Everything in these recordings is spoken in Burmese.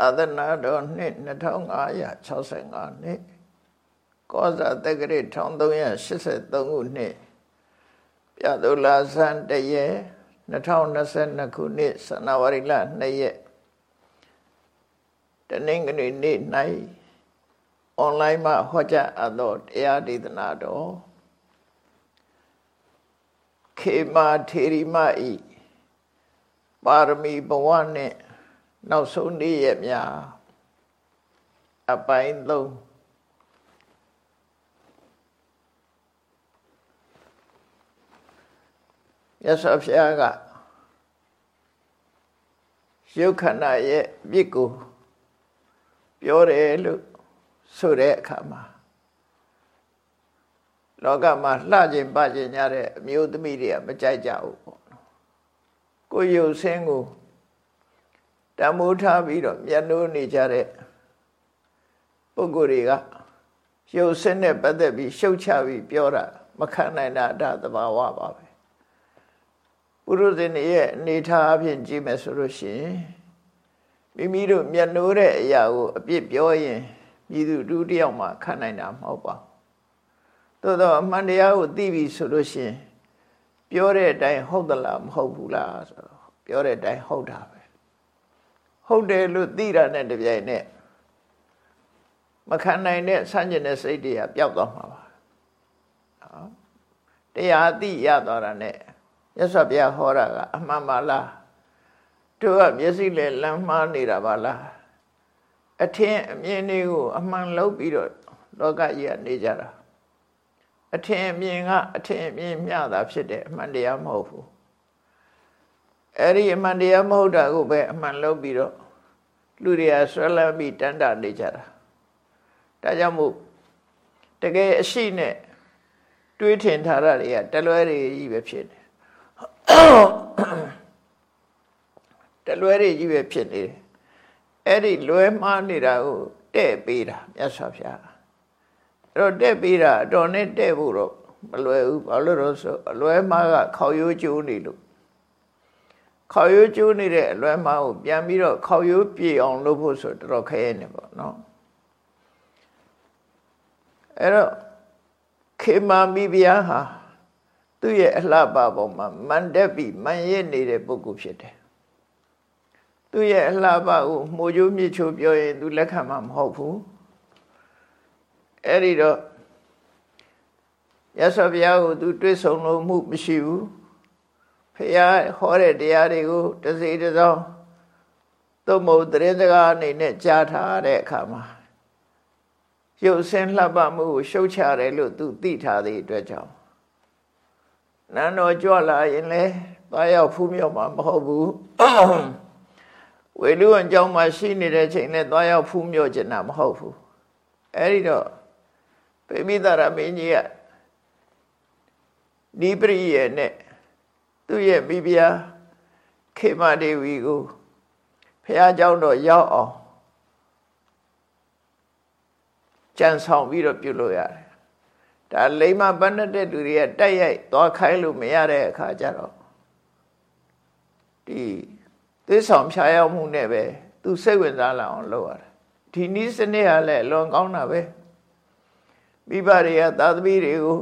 သာသနာတော်နှစ်2565နှစ်ကောဇာတက္ကရာ1383ခုနှစ်ပြသုလာဇန်တရေ2022ခုနှစ်ဇန်နဝါရီလ2ရက်တနင်္ဂနွေနေ့၌အွန်လိုင်းမှာဟောကြားအပ်သောတရားဒေသနာတော်ခေမာထေရီမဤပါရမီဘဝနှင့် နောက်ဆုံးနေ့ရက်များအပိုင်း3ရသော်ဖျားကရုပ်ခန္ဓာရဲ့ပြစ်ကိုပြောတယ်လို့ဆိုတဲ့အခါမှာလောကမှာလှခြင်းပခြင်းကြတဲ့အမျိုးသမီးတွေကမကြိုက်ကြဘူးပေါ့ကိုယ်ရုပ်ဆင်းကို တမိုးထားပြီးတော့မျက်နှိုးနေကြတဲ့ပုဂ္ဂိုလ်တွေကရုပ်ဆင်းနဲ့ပတ်သက်ပြီးရှုတ်ချပြီးပြောတာမခံနိုင်တာဒါသဘာဝပါပဲပုရုဇဉ်ရဲ့အနေထားအဖြစ်ကြည့်မယ်ဆိုလို့ရှိရင်မိမိတို့မျက်နှိုးတဲ့အရာကိုအပြစ်ပြောရင်ပြည်သူတူတယောက်မှခံနိုင်တာမဟုတ်ပါဘူးသို့တော့အမှန်တရားကိုသိပြီဆိုလို့ရှိရင်ပြောတဲ့အတိုင်းဟုတ်သလားမဟုတ်ဘူးလားဆိုတော့ပြောတဲ့အတိုင်းဟုတ်တာပဲ ဟုတ်တယ်လို့သိတာနဲ့တပြိုင်နက်မခံနိုင်တဲ့ဆန့်ကျင်တဲ့စိတ်တွေကပျောက်သွားမှာပါနော်တရားသိရသွားတာနဲ့ရသော်ဘုရားဟောတာကအမှန်ပါလားတို့ကမျက်စိနဲ့လမ်းမှားနေတာပါလားအထင်အမြင်တွေကိုအမှန်လုပ်ပြီးတော့လောကကြီးကနေကြတာအထင်အမြင်ကအထင်အမြင်မျှတာဖြစ်တယ်အမှန်တရားမဟုတ်ဘူးအဲ့ဒီအမှန်တရားမဟုတ်တာကိုပဲအမှန်လုပ်ပြီးတော့ လူတွေကဆွဲလန်းပြီးတန်တာနေကြတာဒါကြောင့်မို့တကယ်အရှိနဲ့တွေးထင်ထားတာတွေကတလွဲတွေကြီးပဲဖြစ်တယ်တလွဲတွေကြီးပဲဖြစ်နေတယ်အဲ့ဒီလွဲမှားနေတာကိုတဲ့ပေးတာမြတ်စွာဘုရားအဲ့တော့တဲ့ပေးတာအတော်နဲ့တဲ့ဖို့တော့မလွယ်ဘူးဘာလို့လဲဆိုအလွဲမှားကခေါရိုးကျိုးနေလို့ ခေါရိုးကျိုးနေတဲ့အလွဲမှားကိုပြန်ပြီးတော့ခေါရိုးပြေအောင်လုပ်ဖို့ဆိုတော်တော်ခက်ရဲနေပေါ့နော်အဲ့တော့ခေမာမိဖုရားဟာသူ့ရဲ့အလှပပုံမှာမန်တက်ပြီးမန်ရစ်နေတဲ့ပုဂ္ဂိုလ်ဖြစ်တယ်သူ့ရဲ့အလှပကိုမှုချိုးမြစ်ချိုးပြောရင်သူလက်ခံမှာမဟုတ်ဘူးအဲ့ဒီတော့ရသော်ဘုရားကိုသူတွေ့ဆုံလို့မှုမရှိဘူး ဖះဟောတဲ့တရားတွေကိုတစိတစောင်းသို့မဟုတ်တရင်စကားအနေနဲ့ကြားထားတဲ့အခါမှာရုပ်ဆင်းလှပမှုကိုရှုတ်ချတယ်လို့သူသိထားတဲ့အတွက်ကြောင့်နန်းတော်ကြွလာရင်လဲသွားရောက်ဖူးမြောက်မှာမဟုတ်ဘူးဝေလူအကြောင်းမှာရှိနေတဲ့ချိန်နဲ့သွားရောက်ဖူးမြောက်ကျင်တာမဟုတ်ဘူးအဲ့ဒီတော့ပိမိသရမင်းကြီးကဒီပရိယေနဲ့ သူ့ရဲ့မိဖုရားခေမဒေဝီကိုဖះเจ้าတော့ရောက်အောင်ကြံဆောင်ပြီးတော့ပြုလို့ရတယ်ဒါလိမ္မာပန်းတဲ့လူတွေကတိုက်ရိုက်သွားခိုင်းလို့မရတဲ့အခါကျတော့ဒီသစ္ဆောင်ဖြာရောက်မှုနဲ့ပဲသူစိတ်ဝင်စားလာအောင်လုပ်ရတယ်ဒီနည်းစနစ်ကလည်းလွန်ကောင်းတာပဲမိဘတွေကသာသမီတွေကို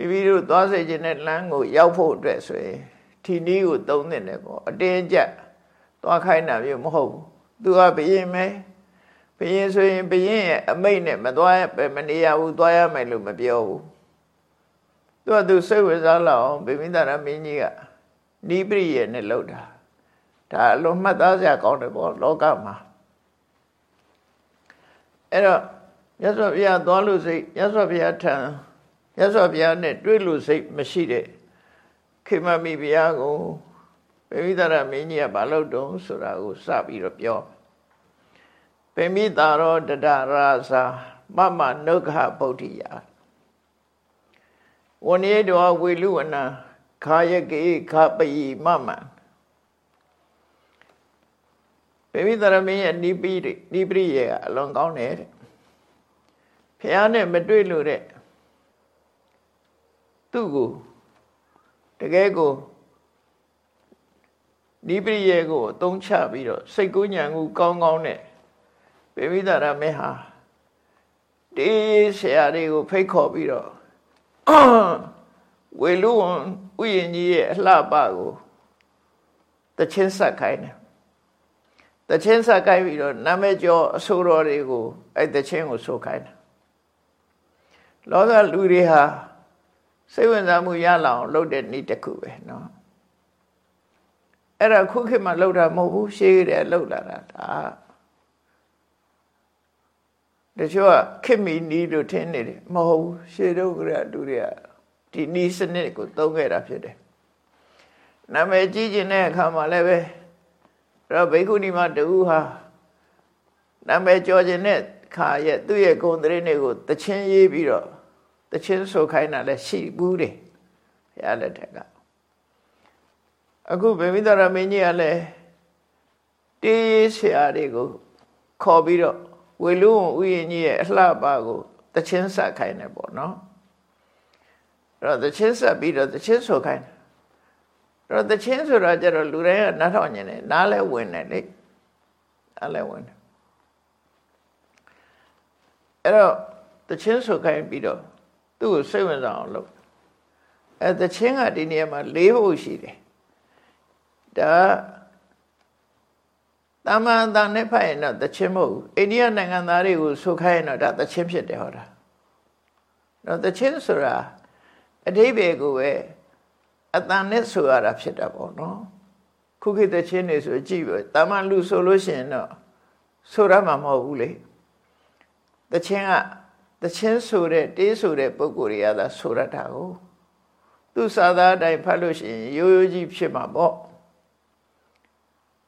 မိမိတို့သွားစေခြင်းနဲ့လမ်းကိုရောက်ဖို့အတွက်ဆိုရင်ဒီနည်းကိုသုံးသင့်တယ်ပေါ့အတင်းကျပ်သွားခိုင်းတာမျိုးမဟုတ်ဘူးသူကဘယင်မဲဘယင်ဆိုရင်ဘယင်ရဲ့အမိတ်နဲ့မသွားမနေရဘူးသွားရမယ်လို့မပြောဘူးသူကသူစိတ်ဝင်စားလောက်ဗိမိသရမင်းကြီးကနိပရိယေနဲ့လှုပ်တာဒါအလွန်မှတ်သားစရာကောင်းတယ်ပေါ့လောကမှာအဲ့တော့မြတ်စွာဘုရားသွားလို့စိတ်မြတ်စွာဘုရားထံ မြတ်စွာဘုရားနဲ့တွေ့လို့စိတ်မရှိတဲ့ခေမမိဘုရားကိုပေမိသရမင်းကြီးကဘာလို့တုံးဆိုတာကိုစပြီးတော့ပြောပေမိတာရောတတရာသာမမနုခဗုဒ္ဓိယဝဏိတောဝေလူဝနာခာယကေခပယိမမပေမိသရမင်းရဲ့နိပိနိပိရဲ့အလွန်ကောင်းတယ်တဲ့ဖះနဲ့မတွေ့လို့တဲ့ သူ့ကိုတကယ်ကိုနိပရိယေကိုအသုံးချပြီးတော့စိတ်ကူးညံကူကောင်းကောင်းနဲ့ပေမိတာရမေဟာတေးဆရာတွေကိုဖိတ်ခေါ်ပြီးတော့ဝေလူဝန်ဥယျာဉ်ကြီးရဲ့အလှပကိုတချင်းဆက်ခိုင်းတယ်တချင်းဆက်ခိုင်းပြီးတော့နာမည်ကျော်အဆိုတော်တွေကိုအဲ့တချင်းကိုဆိုခိုင်းတယ်လောကလူတွေဟာ စိတ်ဝင်စားမှုရလာအောင်လုပ်တဲ့နည်းတစ်ခုပဲเนาะအဲ့ဒါခုခေတ်မှာလုပ်တာမဟုတ်ဘူးရှေးတယ်လုပ်လာတာဒါတချို့ကခေတ်မီနီးလို့ထင်နေတယ်မဟုတ်ဘူးရှေးတော့ကရတူတွေကဒီနီးစနစ်ကိုသုံးခဲ့တာဖြစ်တယ်နာမည်ကြီးကျင်တဲ့အခါမှာလည်းပဲတော့ဘိက္ခုနီမတူဟာနာမည်ကျော်ကျင်တဲ့ခါရဲ့သူ့ရဲ့ဂုဏ်သတင်းတွေကိုတချင်းရေးပြီးတော့ တချင်းဆိုခိုင်းတာလည်းရှိဘူးတယ်ဘုရားလက်ထက်ကအခုဗေမိတရမင်းကြီးကလည်းတေးဆရာတွေကိုခေါ်ပြီးတော့ဝေလူဥယျာဉ်ကြီးရဲ့အလှပါကိုတချင်းဆက်ခိုင်းတယ်ပေါ့နော်အဲ့တော့တချင်းဆက်ပြီးတော့တချင်းဆိုခိုင်းတယ်အဲ့တော့တချင်းဆိုတာကျတော့လူတိုင်းကနားထောင်နေတယ်နားလဲဝင်တယ်လေနားလဲဝင်တယ်အဲ့တော့တချင်းဆိုခိုင်းပြီးတော့ သူ့ကိုစိတ်ဝင်စားအောင်လုပ်အဲတချင်းကဒီနေရာမှာ၄ဘုတ်ရှိတယ်ဒါတမန်တန်နဲ့ဖတ်ရင်တော့တချင်းမဟုတ်ဘူးအိန္ဒိယနိုင်ငံသားတွေကိုဆိုခိုင်းရင်တော့ဒါတချင်းဖြစ်တယ်ဟောတာတော့တချင်းဆိုတာအတိဘယ်ကိုပဲအတန်နဲ့ဆိုရတာဖြစ်တာပေါ့နော်ခုခေတ်တချင်းတွေဆိုကြည့်ပဲတမန်လူဆိုလို့ရှိရင်တော့ဆိုရမှာမဟုတ်ဘူးလေတချင်းက တချင်းဆိုတဲ့တေးဆိုတဲ့ပုံကိုယ်တွေကသာဆိုရတာကိုသူစာသားအတိုင်းဖတ်လို့ရှိရင်ရိုးရိုးကြီးဖြစ်မှာပေါ့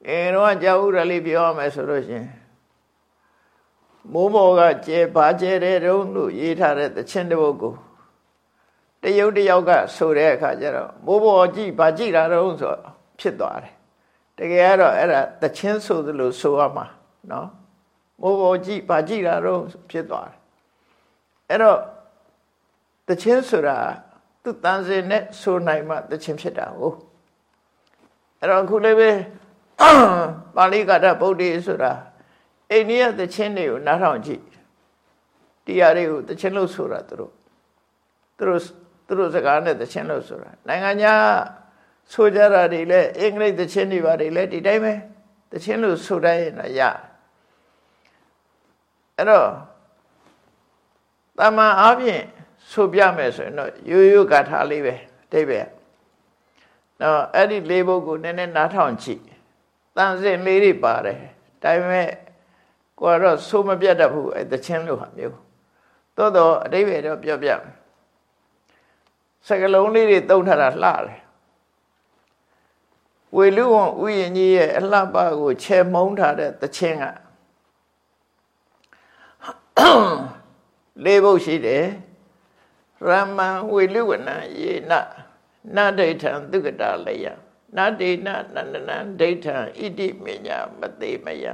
အဲတော့ကြာဥရလေးပြောရမယ်ဆိုလို့ရှိရင်မိုးမော်ကကျဲဘာကျဲတဲ့တုံးလို့ရေးထားတဲ့တချင်းတစ်ပုဒ်ကိုတရုတ်တယောက်ကဆိုတဲ့အခါကျတော့မိုးမော်ကြည့်ဘာကြည့်တာတုံးဆိုဖြစ်သွားတယ်တကယ်ကတော့အဲ့ဒါတချင်းဆိုသလိုဆိုရမှာနော်မိုးမော်ကြည့်ဘာကြည့်တာတုံးဖြစ်သွားတယ် အဲ့တော့တချင်းဆိုတာသူတန်စင်နဲ့ဆိုနိုင်မှတချင်းဖြစ်တာဟုတ်အဲ့တော့အခုလည်းပဲပါဠိကာထဗုဒ္ဓေဆိုတာအိန္ဒိယသချင်းတွေကိုနားထောင်ကြည့်တရားတွေကိုသချင်းလို့ဆိုတာသူတို့သူတို့သူတို့စကားနဲ့သချင်းလို့ဆိုတာနိုင်ငံခြားဆိုကြတာတွေလည်းအင်္ဂလိပ်သချင်းတွေပါတယ်လည်းဒီတိုင်းပဲသချင်းလို့ဆိုတိုင်းရင်တော့ရအဲ့တော့ တမန်အားဖြင့်ဆိုပြမယ်ဆိုရင်တော့ရိုးရိုးဂါထာလေးပဲတိတ်ပဲနော်အဲ့ဒီလေးဘုတ်ကိုနည်းနည်းနားထောင်ကြည့်တန်စင်လေးတွေပါတယ်ဒါပေမဲ့ကိုကတော့ဆိုးမပြတ်တတ်ဘူးအဲတချင်းလို့ဟာမျိုးသို့တော့အတိပ္ပယ်တော့ပြောပြစကလုံးလေးတွေတုံးထားတာလှတယ်ဝေလူဝန်ဥယျာဉ်ကြီးရဲ့အလှပကိုချဲမုံထားတဲ့တချင်းက လေးဘုတ်ရှိတယ်ရမံဝေလူဝနယေနနဒိဋ္ဌံသုကတာလယနတေနနန္ဒနံဒိဋ္ဌံဣတိမညာမသေးမယ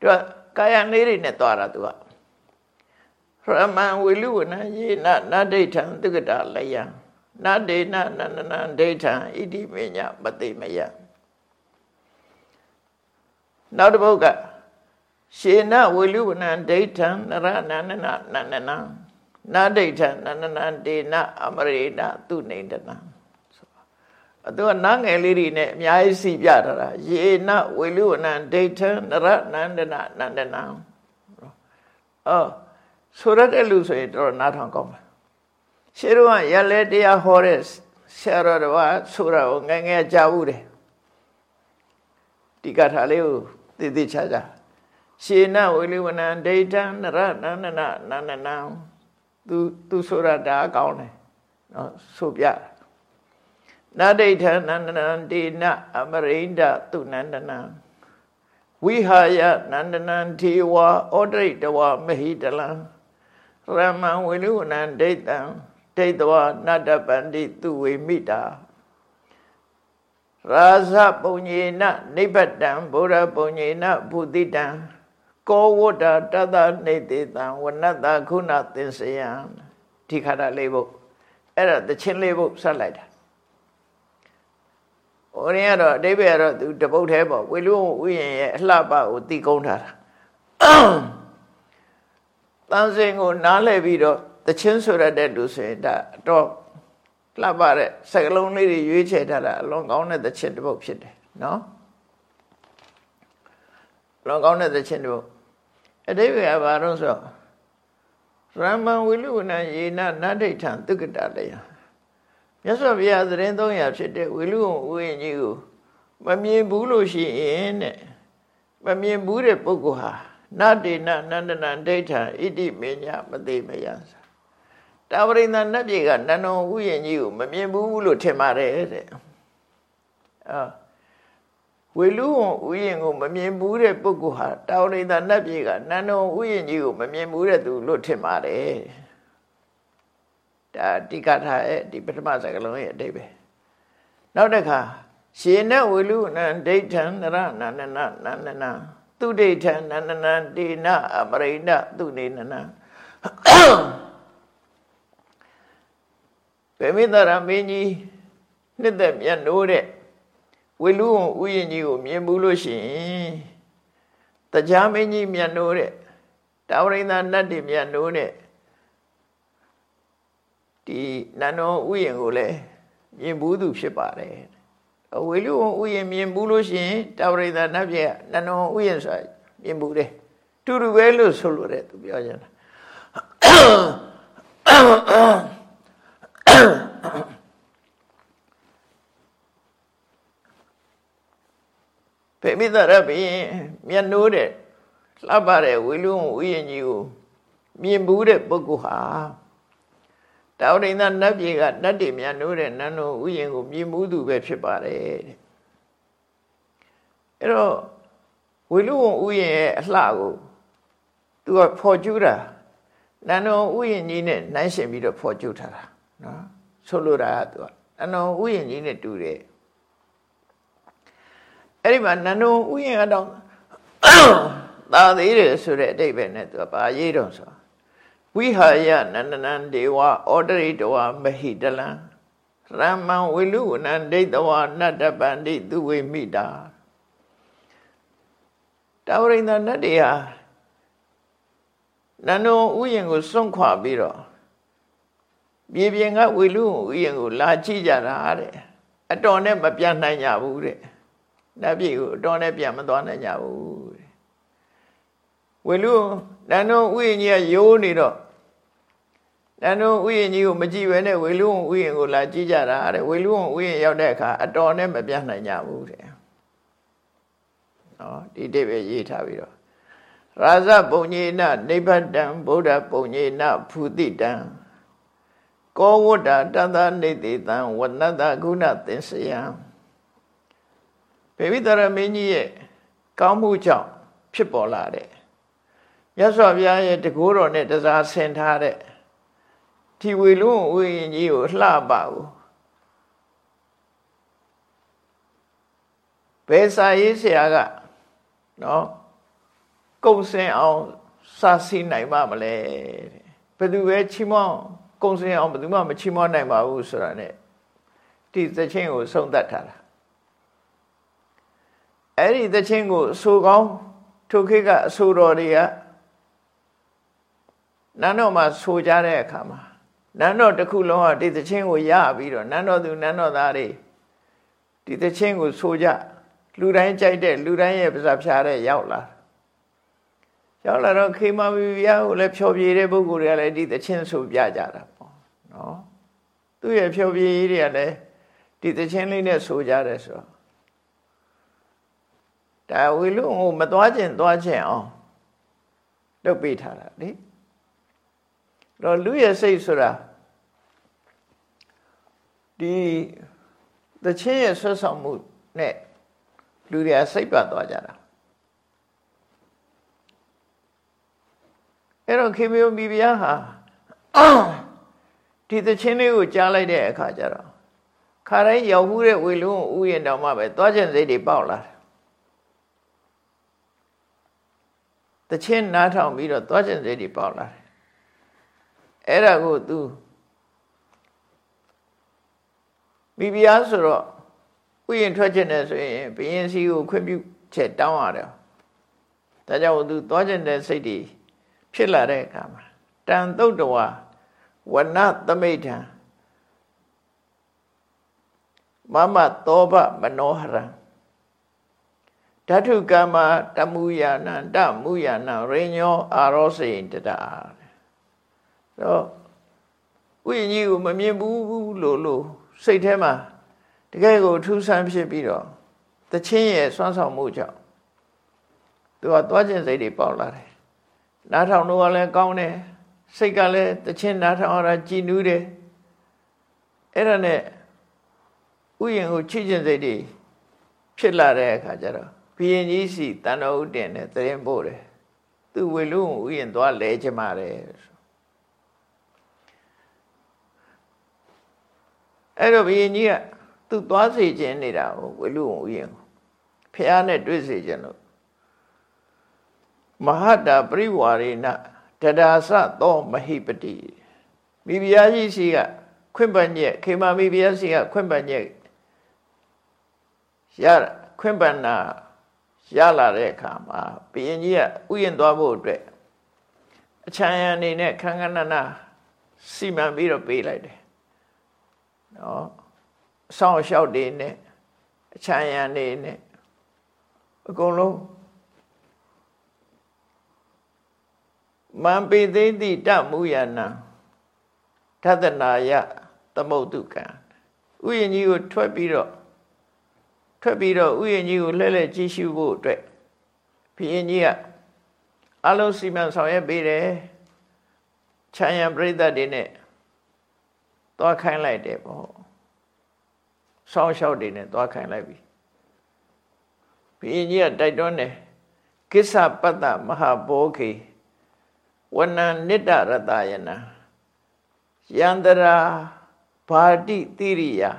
သူကကာယလေးတွေနဲ့သွားတာသူကရမံဝေလူဝနယေနနဒိဋ္ဌံသုကတာလယနတေနနန္ဒနံဒိဋ္ဌံဣတိမညာမသေးမယနောက်တစ်ပုဒ်က ရှေနဝေလူဝနံဒိဋ္ဌံနရနန္ဒနနန္ဒနံနာဒိဋ္ဌနန္ဒနံဒေနအမရေနသူနေတနံအတူနားငယ်လေးတွေနဲ့အများကြီးစီပြထားတာယေနဝေလူဝနံဒိဋ္ဌနရနန္ဒနနန္ဒနံအော်ဆိုရတဲ့လူဆိုရင်တော့နားထောင်ကောင်းပါရှေးတော့ရလဲတရားဟောတဲ့ဆရာတော်တော်ဆိုတာကိုငယ်ငယ်ကြားဘူးတယ်ဒီကထာလေးကိုသိသိချာချာ ရှေနဝေလူဝနံဒိဋ္ဌနရနန္ဒနနန္ဒနံသူသူဆိုတာဒါကောင်းတယ်နော်ဆိုပြနာဒိဋ္ဌနန္ဒနံဒေနအမရိန္ဒသူနန္ဒနံဝိဟာယနန္ဒနံထေဝဩဒိတဝမဟိတလံရမံဝိလူနံဒိဋ္ဌံဒိဋ္ဌဝနတ္တပန္တိသူဝေမိတာရာဇပုံညေနနိဗ္ဗတံဗုဒ္ဓပုံညေနဘုတိတံ ကောဝတ္တတတနေတေတံဝနတ္တခုဏသင်္စယံဒီခါတာလေးဖို့အဲ့ဒါတချင်းလေးဖို့ဆက်လိုက်တာဟိုရင်ကတော့အတိပ္ပယ်ကတော့သူတပုတ်သေးပေါ့ဝေလူဥယျာဉ်ရဲ့အလှပကိုတီကုန်းထားတာတန်စင်ကိုနားလှည့်ပြီးတော့တချင်းဆိုရတဲ့လူဆိုရင်ဒါတော့လှပတဲ့စကလုံးလေးတွေရွေးချယ်ထားတာအလွန်ကောင်းတဲ့တချင်းတစ်ပုတ်ဖြစ်တယ်နော်အ လွန်ကောင်းတဲ့တချင်းတစ်ပုတ်အတိပ္ပယ်ကဘာလို့ဆိုရမ္မံဝိလူဏယေနနဋ္ဌိထံတုက္ကတလေယမြတ်စွာဘုရားသတင်း300ဖြစ်တဲ့ဝိလူဝိညာဉ်ကြီးကိုမမြင်ဘူးလို့ရှိရင်တဲ့မမြင်ဘူးတဲ့ပုဂ္ဂိုလ်ဟာနတေနနန္ဒနဒိဋ္ဌံဣတိမေညာမသိမယံတာဝရိန္ဒနတ်ပြေကနန္ဒုံဥယျာဉ်ကြီးကိုမမြင်ဘူးလို့ထင်ပါတယ်တဲ့အာ ဝေလူဝဥယျာဉ်ကိုမမြင်ဘူးတဲ့ပုဂ္ဂိုလ်ဟာတာဝရိန္ဒနတ်ပြေကနန္ဒုံဥယျာဉ်ကြီးကိုမမြင်ဘူးတဲ့သူလို့ထင်ပါတယ်ဒါတိကထာရဲ့ဒီပထမစကားလုံးရဲ့အတိတ်ပဲနောက်တစ်ခါရှင်နဲ့ဝေလူနံဒိဋ္ဌံနရနန္ဒနနန္ဒနာသူဒိဋ္ဌံနန္ဒနံတေနအပရိဏသူနေနနဗေမိတရမင်းကြီးနှစ်သက်မြတ်နိုးတဲ့ ဝေလူဥယျာဉ်ကြီးကိုမြင်ဘူးလို့ရှိရင်တရားမင်းကြီးမြတ်နိုးတဲ့တာဝရိန္ဒနတ်တွေမြတ်နိုးတဲ့ဒီနန္ဒောဥယျာဉ်ကိုလည်းမြင်ဘူးသူဖြစ်ပါတယ်ဝေလူဥယျာဉ်မြင်ဘူးလို့ရှိရင်တာဝရိသနတ်ပြနန္ဒောဥယျာဉ်ဆိုမြင်ဘူးတယ်တူတူပဲလို့ဆိုလို့တဲ့သူပြောကြတာ ပေမိတရပြီမျက်နှိုးတဲ့လှပတဲ့ဝေလူဥယျာဉ်ကြီးကိုမြင်ဘူးတဲ့ပုဂ္ဂိုလ်ဟာတာဝရိန္ဒနတ်ပြည်ကနတ်တွေမြန်နိုးတဲ့နန်းတော်ဥယျာဉ်ကိုမြင်မှုသူပဲဖြစ်ပါတယ်တဲ့အဲ့တော့ဝေလူဝဥယျာဉ်ရဲ့အလှကိုသူကဖော်ကျူးတာနန်းတော်ဥယျာဉ်ကြီးနဲ့နှိုင်းရှင်ပြီးတော့ဖော်ကျူးထားတာနော်ဆိုလိုတာကသူကနန်းတော်ဥယျာဉ်ကြီးနဲ့တူတယ် အဲ့ဒီမှာနန်းတော်ဥယျာဉ်ကတော့သာသေးတယ်ဆိုတဲ့အတိတ်ပဲနဲ့သူကဘာရေးတော့ဆိုဝိဟာယနန္ဒနံဒေဝဩတရိတဝမဟိတလံရမံဝိလူဝနံဒိဋ္ဌဝနတ္တပန္တိသူဝိမိတာတာဝရိန္ဒနတ်တွေဟာနန္ဒုံဥယျင်ကိုစွန့်ခွာပြီးတော့မြေပြင်ကဝိလူဥယျင်ကိုလာကြည့်ကြတာတဲ့အတော်နဲ့မပြန်နိုင်ကြဘူးတဲ့ နတ်ပြည်ကိုအတော်နဲ့ပြန်မသွားနိုင်ကြဘူးတဲ့ဝိလူနန္ဒုံဥယျင်ကြီးကယိုးနေတော့တန်တို့ဥယျာဉ်ကြီးကိုမကြည့်ပဲနဲ့ဝေလူဝဥယျာဉ်ကိုလာကြည့်ကြတာတဲ့ဝေလူဝဥယျာဉ်ရောက်တဲ့အခါအတော်နဲ့မပြတ်နိုင်ကြဘူးတဲ့နော်ဒီတိပဲရေးထားပြီးတော့ရာဇပုံညေနနိဗ္ဗတံဗုဒ္ဓပုံညေနဖူတိတံကောဝတ္တတသနေတိတံဝနတဂုဏသင်္စယံ ဘေဝိတရမင်းကြီးရဲ့ကောင်းမှုကြောင့်ဖြစ်ပေါ်လာတဲ့မြတ်စွာဘုရားရဲ့တကူတော်နဲ့တစားဆင်ထားတဲ့ဒီဝေလုံးဝိညာဉ်ကြီးကိုလှပကိုဘယ်စာရေးဆရာကနော်ကုံစင်အောင်စာစီနိုင်ပါမလဲဘယ်သူပဲချီးမွမ်းကုံစင်အောင်ဘယ်သူမှမချီးမွမ်းနိုင်ပါဘူးဆိုတာ ਨੇ ဒီသချင်းကိုဆုံးသက်ထားတာ အဲ့ဒီသချင်းကိုအဆိုကောင်းထိုခေတ်ကအဆိုတော်တွေကနန်းတော်မှာဆိုကြတဲ့အခါမှာနန်းတော်တစ်ခုလုံးကဒီသချင်းကိုရပြီးတော့နန်းတော်သူနန်းတော်သားတွေဒီသချင်းကိုဆိုကြလူတိုင်းကြိုက်တဲ့လူတိုင်းရဲ့ပါးစပ်ဖြားတဲ့ရောက်လာရောက်လာတော့ခေမဘီဘီယာကိုလည်းဖြောပြတဲ့ပုဂ္ဂိုလ်တွေကလည်းဒီသချင်းဆိုပြကြတာပေါ့နော်သူ့ရဲ့ဖြောပြတွေကလည်းဒီသချင်းလေးနဲ့ဆိုကြတယ်ဆိုတော့ ဒါဝီလုံးကိုမသွားခြင်းသွားခြင်းအောင်လုပ်ပေးထားတာလေတော့လူရဲ့စိတ်ဆိုတာဒီတချင်းရဲ့ဆွဆောင်မှုနဲ့လူတွေကစိတ်ပတ်သွားကြတာအဲ့တော့ခေမျိုးမိဖုရားဟာဒီတချင်းလေးကိုကြားလိုက်တဲ့အခါကျတော့ခါတိုင်းရောက်မှုတဲ့ဝေလုံးဥယျာဉ်တော်မှပဲသွားခြင်းစိတ်တွေပေါက်လာတယ် တချင်းနားထောင်ပြီးတော့သွားခြင်းစိတ်တွေပေါက်လာတယ်အဲ့ဒါကို तू မိဖုရားဆိုတော့ဝဥယျာဉ်ထွက်ခြင်းနဲ့ဆိုရင်ဘယင်းစီကိုခွင့်ပြုချက်တောင်းရတယ်ဒါကြောင့်သူသွားခြင်းတဲ့စိတ်တွေဖြစ်လာတဲ့အခါမှာတန်တုတ်တော်ဝနသမိဋ္ဌံမမသောဘမနောဟရံ ဓာတုကမ္မတမူယာနံတမူယာနံရိညောအာရောစိန်တတာတော့ဥယျာဉ်ကြီးကိုမမြင်ဘူးလို့လို့စိတ်ထဲမှာတကယ်ကိုထူးဆန်းဖြစ်ပြီးတော့တချင်းရဲ့စွမ်းဆောင်မှုကြောင့်သူကသွားခြင်းစိတ်တွေပေါက်လာတယ်နားထောင်တော့လည်းကောင်းတယ်စိတ်ကလည်းတချင်းနားထောင်ရတာကြည်နူးတယ်အဲ့ဒါနဲ့ဥယျာဉ်ကိုချစ်ခြင်းစိတ်တွေဖြစ်လာတဲ့အခါကျတော့ဘု ရင်ကြီးစီတန်တော်ဥတင်နဲ့တရင်ပို့တယ်သူဝေလူဥယျာဉ်သွားလဲချင်ပါတယ်အဲ့တော့ဘုရင်ကြီးကသူသွားစေခြင်းနေတာကိုဝေလူဥယျာဉ်ဖះနဲ့တွေ့စေခြင်းလို့မဟာတာပရိဝါရေနတဒါစသောမဟိပတိမိဖုရားကြီးစီကခွင့်ပန်ညက်ခေမာမိဖုရားစီကခွင့်ပန်ညက်ရခွင့်ပန်နာ ရလာတဲ့အခါမှာဘုရင်ကြီးကဥယျင်သွားဖို့အတွက်အချမ်းရအနေနဲ့ခန်းခဏနာစီမံပြီးတော့ပေးလိုက်တယ်နော်အဆောင်လျှောက်တွေနဲ့အချမ်းရအနေနဲ့အကုန်လုံးမံပေသိတိတမူယနာသဒ္ဒနာယသမုတ်တုကံဥယျာဉ်ကြီးကိုထွက်ပြီးတော့ ထွက်ပြီးတော့ဥယျာဉ်ကြီးကိုလှည့်လှည့်ကြည့်ရှုဖို့အတွက်ဘုရင်ကြီးကအလုံးစီမံဆောင်ရွက်ပေးတယ်ခြံရံပြိဿတွေနဲ့သွားခိုင်းလိုက်တယ်ပေါ့ဆောင်းလျှောက်တွေနဲ့သွားခိုင်းလိုက်ပြီဘုရင်ကြီးကတိုက်တွန်းတယ်ကိစ္စပတ္တမဟာဘောခေဝဏံနိတ္တရတယနာယန္တရာဘာတိတိရိယာ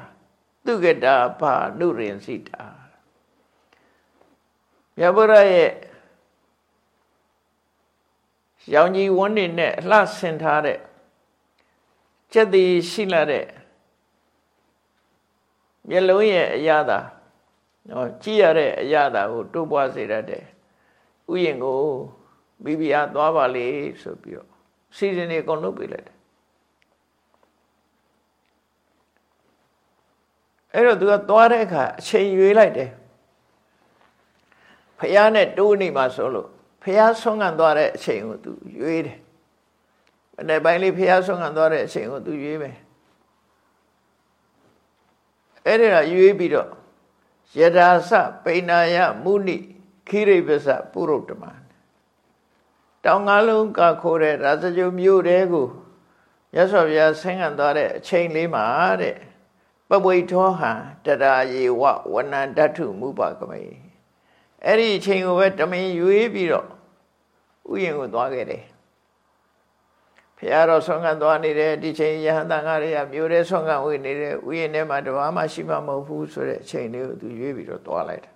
သူကတာဘာနုရင်စိတာမြတ်ဗုဒ္ဓရဲ့ရောင်ကြီးဝန်းနေနဲ့လှဆင်ထားတဲ့စက်သေးရှိလာတဲ့မျက်လုံးရဲ့အရာသာနော်ကြည့်ရတဲ့အရာသာကိုတိုးပွားစေတတ်တယ်ဥယျင်ကိုမိဖုရားသွားပါလေဆိုပြီးတော့စီစဉ်နေအကုန်လုပ်ပေးလိုက်တယ် အဲ့တော့သူကသွားတဲ့အခါအချိန်ရွေးလိုက်တယ်ဖះနဲ့တိုးနေမှာဆိုလို့ဖះဆုံးခံသွားတဲ့အချိန်ကိုသူရွေးတယ်မနေ့ပိုင်းလေးဖះဆုံးခံသွားတဲ့အချိန်ကိုသူရွေးမယ်အဲ့ဒါရွေးပြီးတော့ယထာစပိဏာယမုနိခိရိပစ္စပုရုတ္တမတောင်ငါလုံးကခိုးတဲ့ရာဇဂုမြို့တဲကိုရသော်ဗျာဆင်းခံသွားတဲ့အချိန်လေးမှာတဲ့ပ ဝိထောဟံတရာယေဝဝနန္တထုမူပကမေအဲ့ဒီအချိန်ကိုပဲတမင်ရွေးပြီးတော့ဥယျာဉ်ကိုသွားခဲ့တယ်ဖះတော်ဆုံးခံသွားနေတဲ့ဒီချိန်ယဟန်တန်ကားတွေကမြို့ထဲဆုံးခံဝင်နေတဲ့ဥယျာဉ်ထဲမှာတဘာမှရှိမှမဟုတ်ဘူးဆိုတဲ့အချိန်လေးကိုသူရွေးပြီးတော့သွားလိုက်တယ်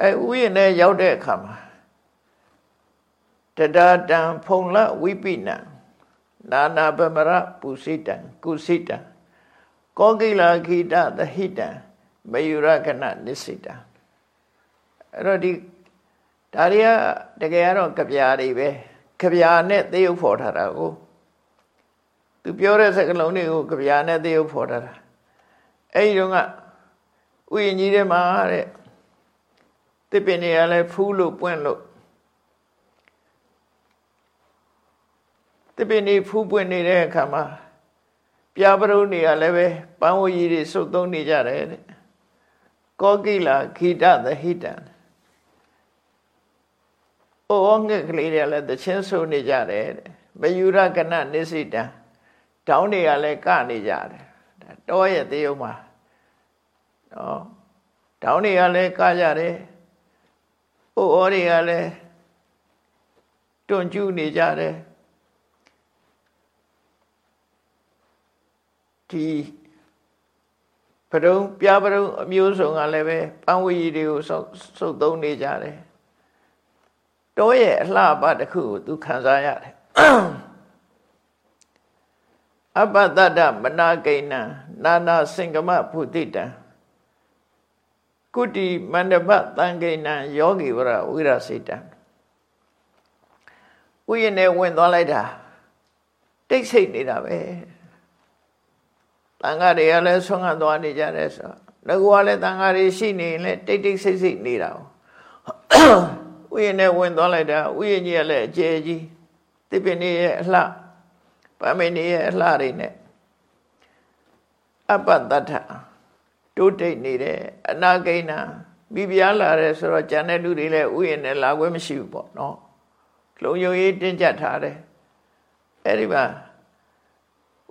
အဲဥယျာဉ်ထဲရောက်တဲ့အခါမှာတဒါတံဖုံလဝိပိနံနာနာပမရပုစိတံကုစိတံ ကောကိလာခိတသဟိတံမယုရကနနိစိတံအဲ့တော့ဒီဒါတွေကတကယ်ကတော့ကြပြာတွေပဲကြပြာနဲ့သေယုတ်ဖော်ထားတာကိုသူပြောတဲ့စကားလုံးတွေကိုကြပြာနဲ့သေယုတ်ဖော်ထားတာအဲ့ဒီတော့ကဥယျာဉ်ကြီးထဲမှာတဲ့တစ်ပင်တွေကလည်းဖူးလို့ပွင့်လို့တစ်ပင်တွေဖူးပွင့်နေတဲ့အခါမှာ ပြာပရုံတွေကလည်းပဲပန်းဝကြီးတွေစုပ်သုံးနေကြတယ်တဲ့ကောကိလာခိတသဟိတံအိုငှက်ကလေးတွေလည်းတချင်းဆိုနေကြတယ်တဲ့မယူရကနနိစိတံတောင်းတွေကလည်းကနေကြတယ်တောရဲ့တေယုံမှာနော်တောင်းတွေကလည်းကကြတယ်အိုဩတွေကလည်းတွန့်ကျူးနေကြတယ် ဒီပရုံပြပရုံအမျိုးစုံကလည်းပဲပန်းဝီတွေကိုစုပ်စုပ်သုံးနေကြတယ်တောရဲ့အလှပတစ်ခုကိုသူခံစားရတယ်အပတတမနာကိဏနာနာစင်္ကမဖုတိတံကုတိမန္တပတံကိဏယောဂီဝရဝိရစိတံဥယျာဉ်နဲ့ဝင်သွားလိုက်တာတိတ်ဆိတ်နေတာပဲ တန်ဃာတွေကလည်းဆွမ်းခံသွားနေကြတယ်ဆိုတော့ငါကလည်းတန်ဃာတွေရှိနေရင်လည်းတိတ်တိတ်ဆိတ်ဆိတ်နေတာဥယျာဉ်နဲ့ဝင်သွားလိုက်တာဥယျာဉ်ကြီးကလည်းအကျယ်ကြီးတိပင်နေရဲ့အလှဗမေနေရဲ့အလှတွေနဲ့အပ္ပတ္ထတိုးတိတ်နေတယ်အနာဂိဏမိဖုရားလာတယ်ဆိုတော့ကျန်တဲ့လူတွေလည်းဥယျာဉ်နဲ့လာခွင့်မရှိဘူးပေါ့နော်လုံယုံရေးတင်းကျပ်ထားတယ်အဲ့ဒီမှာ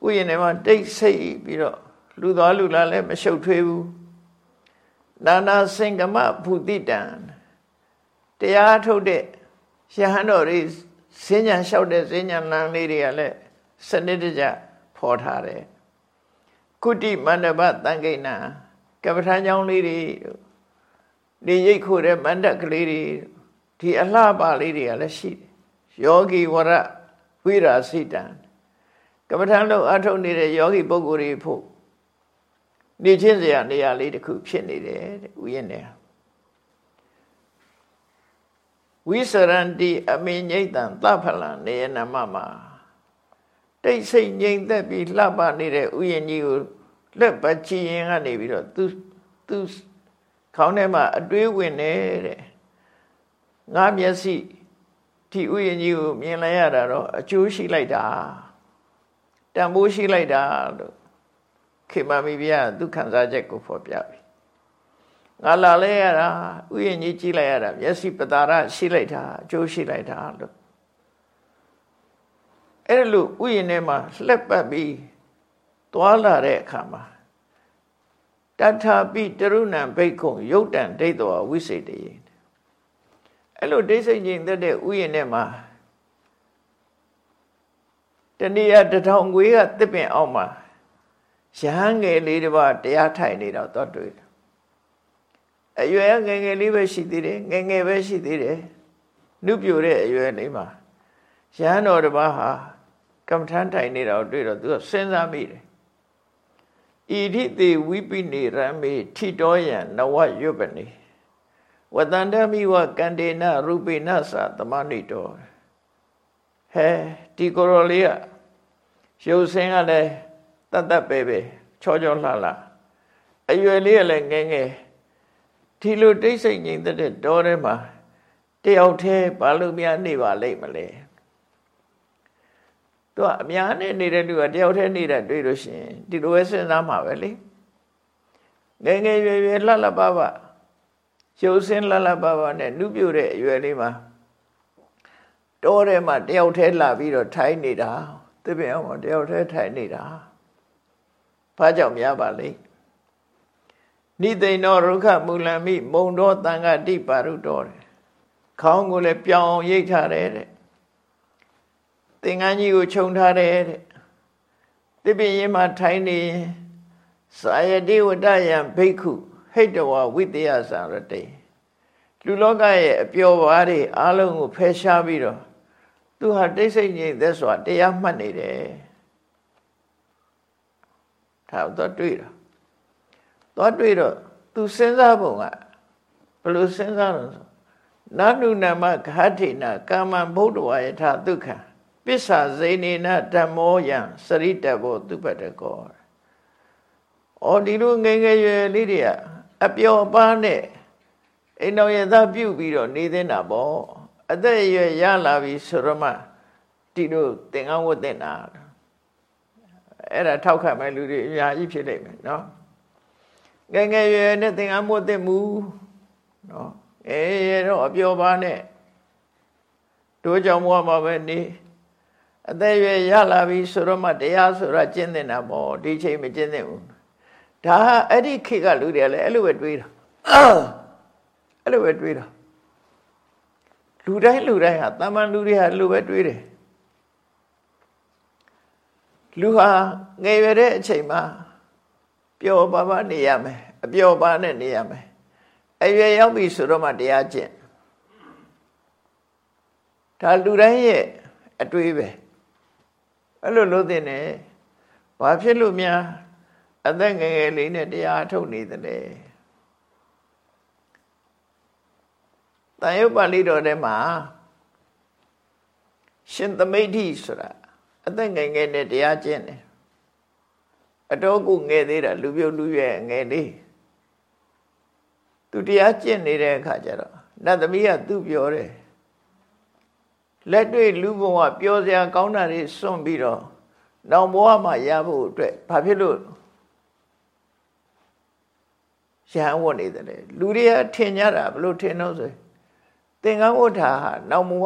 ဥယျာဉ်ထဲမှာတိတ်ဆိတ်ပြီးတော့လူသွားလူလာလည်းမရှုပ်ထွေးဘူးနာနာစင်ကမဘုတိတံတရားထုတ်တဲ့ရဟန်းတော်တွေစဉ္ညာလျှောက်တဲ့စဉ္ညာလမ်းလေးတွေကလည်းစနစ်တကျဖော်ထားတယ်ကုတိမန္တပတန်ခိဏကပ္ပထာကြောင်းလေးတွေဒီရိတ်ခိုတဲ့မန္တကလေးတွေဒီအလှပါလေးတွေကလည်းရှိတယ်ယောဂီဝရဝိရာစိတံ ကမ္မထာလို့အထုတ်နေတဲ့ယောဂီပုဂ္ဂိုလ်တွေဖို့နေချင်းစရာနေရာလေးတစ်ခုဖြစ်နေတယ်တဲ့ဥယျာဉ်နဲ့ဝိစရန္တိအမိညိတံသဖလံနေယနမမတိတ်ဆိတ်ငြိမ်သက်ပြီးလှပနေတဲ့ဥယျာဉ်ကြီးကိုလက်ပတ်ချီရင်ကနေပြီးတော့သူသူခေါင်းထဲမှာအတွေးဝင်နေတဲ့ငါမျက်စိဒီဥယျာဉ်ကြီးကိုမြင်လိုက်ရတာတော့အကျိုးရှိလိုက်တာ တန်ဖိုးရှိလိုက်တာလို့ခေမမီဗျာသူခံစားချက်ကိုဖော်ပြပြီငါလာလဲရတာဥယျာဉ်ကြီးကြည့်လိုက်ရတာမျက်စိပတာရရှိလိုက်တာအကျိုးရှိလိုက်တာလို့အဲ့လိုဥယျာဉ်ထဲမှာလှက်ပတ်ပြီးသွားလာတဲ့အခါမှာတထာပိတရုဏံဘိက္ခုံယုတ်တံဒိဋ္ဌဝဝိစေတေအဲ့လိုဒိဋ္ဌိကျင်တဲ့ဥယျာဉ်ထဲမှာ တဏှာတထောင်ခွေးကတစ်ပင်အောက်မှာရဟန်းငယ်လေးတစ်ပါးတရားထိုင်နေတော့တော့တွေ့တယ်အရွယ်ငယ်ငယ်လေးပဲရှိသေးတယ်ငယ်ငယ်ပဲရှိသေးတယ်နုပြိုတဲ့အရွယ်လေးမှာရဟန်းတော်တစ်ပါးဟာကမ္မထမ်းထိုင်နေတော့တွေ့တော့သူကစဉ်းစားမိတယ်ဣတိတေဝိပိနေရမေထိတောယံနဝရွတ်ပနေဝတန္တမိဝကန္တေနရူပိနသသမဏိတောဟဲဒီကိုရိုလေးက ရုပ်စင်းကလည်းတတ်တတ်ပဲပဲချောချောလှလှအရွယ်လေးကလည်းငယ်ငယ်ဒီလိုတိတ်ဆိတ်ငြိမ်သက်တဲ့တောထဲမှာတယောက်တည်းဘာလို့များနေပါလိမ့်မလဲသူကအများနဲ့နေတဲ့လူကတယောက်တည်းနေတာတွေ့လို့ရှိရင်ဒီလိုပဲစဉ်းစားမှာပဲလေငယ်ငယ်ရွယ်ရွယ်လှလှပပရုပ်စင်းလှလှပပနဲ့နှုတ်ပြတဲ့အရွယ်လေးမှာတောထဲမှာတယောက်တည်းလာပြီးတော့ထိုင်နေတာ သစ်ပင်အောင်မှာတယောက်တည်းထိုင်နေတာဘာကြောင့်များပါလိမ့်နိသိဏောရုခမူလမိမုံတော်တန်ခတိပါရုတော်တယ်ခေါင်းကိုလည်းပြောင်းရိတ်ထားတယ်တဲ့သင်္ကန်းကြီးကိုခြုံထားတယ်တဲ့သစ်ပင်ရင်မှာထိုင်နေသာယတိဝတ္တယံဘိက္ခုဟိတဝဝိတ္တယသံရတေလူလောကရဲ့အပျော်ပါးတွေအလုံးကိုဖယ်ရှားပြီးတော့ သူဟာတိတ်ဆိတ်ငြိမ်သက်စွာတရားမှတ်နေတယ်ဒါတော့တွေ့တာတော့တွေ့တော့သူစဉ်းစားပုံကဘယ်လိုစဉ်းစားလို့ဆိုနန္ဒုနမဂဟဋ္ဌိနာကာမံဗုဒ္ဓဝါယထဒုက္ခပစ္ဆာဇိနေနဓမ္မောယံစရိတဘောသူပတကောအော်ဒီလိုငယ်ငယ်ရွယ်လေးတွေကအပျော်ပါးနဲ့အိမ်တော်ရသားပြုတ်ပြီးတော့နေသင့်တာပေါ့ အသက်အရွယ်ရလာပြီဆိုတော့မှဒီလိုသင်္ကန်းဝတ်သင့်တာအဲ့ဒါထောက်ခံမဲ့လူတွေအများကြီးဖြစ်နေမယ်နော်ငယ်ငယ်ရွယ်နဲ့သင်္ကန်းဝတ်သင့်မူနော်အေးတော့အပျော်ပါနဲ့တို့ကြောင့်ဘဝမှာပဲနေအသက်ရွယ်ရလာပြီဆိုတော့မှတရားဆိုတော့ကျင့်သင့်တာပေါ့ဒီချိန်မကျင့်သင့်ဘူးဒါအဲ့ဒီခေတ်ကလူတွေလည်းအဲ့လိုပဲတွေးတာအဲ့လိုပဲတွေးတာ လူတိုင်းလူတိုင်းဟာတာမန်လူတွေဟာလိုပဲတွေးတယ်လူဟာငယ်ရွယ်တဲ့အချိန်မှာပျော်ပါပါနေရမယ်အပျော်ပါနဲ့နေရမယ်အရွယ်ရောက်ပြီဆိုတော့မှတရားကျင့်ဒါလူတိုင်းရဲ့အတွေးပဲအဲ့လိုလို့သိနေဘာဖြစ်လို့များအသက်ငယ်ငယ်လေးနဲ့တရားထုတ်နေသလဲ တန်ရုပ်ပါဠိတော်ထဲမှာရှင်သမိဋ္ဌိဆိုတာအသက်ငယ်ငယ်နဲ့တရားကျင့်တယ်အတော်ကိုငယ်သေးတာလူပြုတ်လူရွယ်ငယ်လေးသူတရားကျင့်နေတဲ့အခါကျတော့နတ်သမီးကသူ့ပြောတယ်လက်တွေ့လူဘဝပြောစရာကောင်းတာတွေစွန့်ပြီးတော့နောင်ဘဝမှာရဖို့အတွက်ဘာဖြစ်လို့ရဟန်းဝတ်နေတယ်လေလူတွေကထင်ကြတာဘလို့ထင်တော့ဆို သင်္ကန်းဝတ်တာဟာနောင်ဘဝ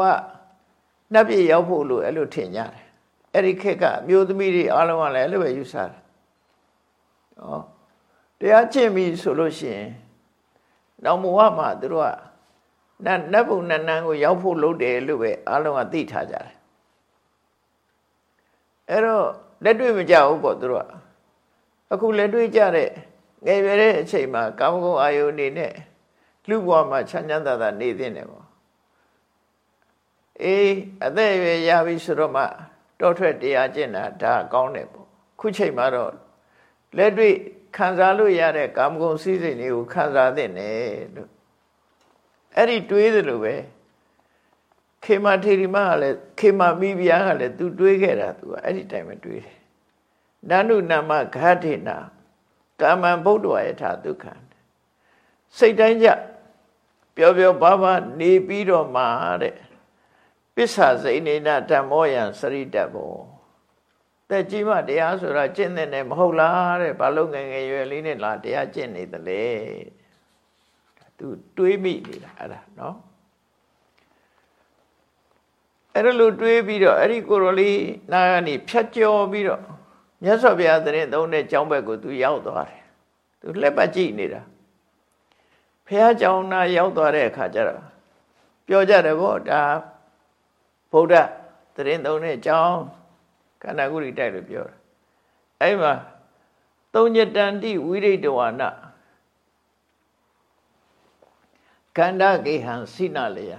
နှက်ပြရောက်ဖို့လို့အဲ့လိုထင်ကြတယ်အဲ့ဒီခေတ်ကအမျိုးသမီးတွေအားလုံးကလည်းအဲ့လိုပဲယူဆတယ်ဟောတရားကျင့်ပြီဆိုလို့ရှိရင်နောင်ဘဝမှာသူတို့ကနတ်နတ်ဘုံနတ်နန်းကိုရောက်ဖို့လုပ်တယ်လို့ပဲအားလုံးကသိထားကြတယ်အဲ့တော့လက်တွေ့မကြဘူးပေါ့သူတို့ကအခုလက်တွေ့ကြတဲ့ငယ်ရွယ်တဲ့အချိန်မှာကာမဂုဏ်အာယုန်နေနဲ့လူဘဝမှာချမ်းချမ်းသာသာနေသင့်တယ်ပေါ့ အေးအသက်အရွယ်ရပြီဆိုတော့မှတောထွက်တရားကျင့်တာဒါကောင်းတယ်ပေါ့ခုချိန်မှာတော့လက်တွေ့ခံစားလို့ရတဲ့ကာမဂုဏ်စည်းစိမ်တွေကိုခံစားသင့်တယ်လို့အဲ့ဒီတွေးသလိုပဲခေမထေရီမကလည်းခေမမိဖုရားကလည်းသူတွေးခဲ့တာသူကအဲ့ဒီတိုင်းပဲတွေးတယ်နန္ဒုနာမဂါထေနာကာမံဗုဒ္ဓဝါယထာဒုက္ခံစိတ်တိုင်းကြပျော်ပျော်ပါးပါးနေပြီးတော့မှတဲ့ ပစ္ဆာစိနေနဓမ္မောယံစရိတဘောတဲ့ကြီးမတရားဆိုတာကျင့်တဲ့နဲ့မဟုတ်လားတဲ့ဘာလို့ငယ်ငယ်ရွယ်လေးနဲ့လာတရားကျင့်နေသလဲသူတွေးမိနေတာအဲ့ဒါနော်အဲ့ဒါလို့တွေးပြီးတော့အဲ့ဒီကိုရိုလေးနာကနေဖြတ်ကျော်ပြီးတော့မြတ်စွာဘုရားတဲ့သုံးတဲ့ကျောင်းဘက်ကိုသူရောက်သွားတယ်သူလှက်ပတ်ကြည့်နေတာဘုရားကျောင်းနာရောက်သွားတဲ့အခါကျတော့ပြောကြတယ်ဗောဒါ ဗုဒ္ဓသတင်းသုံးတဲ့ကျောင်းခန္ဓာကုရိတိုက်လို့ပြောတာအဲ့မှာသုံးညတန်တိဝိရိတဝါနကန္ဓကေဟံစိနလယ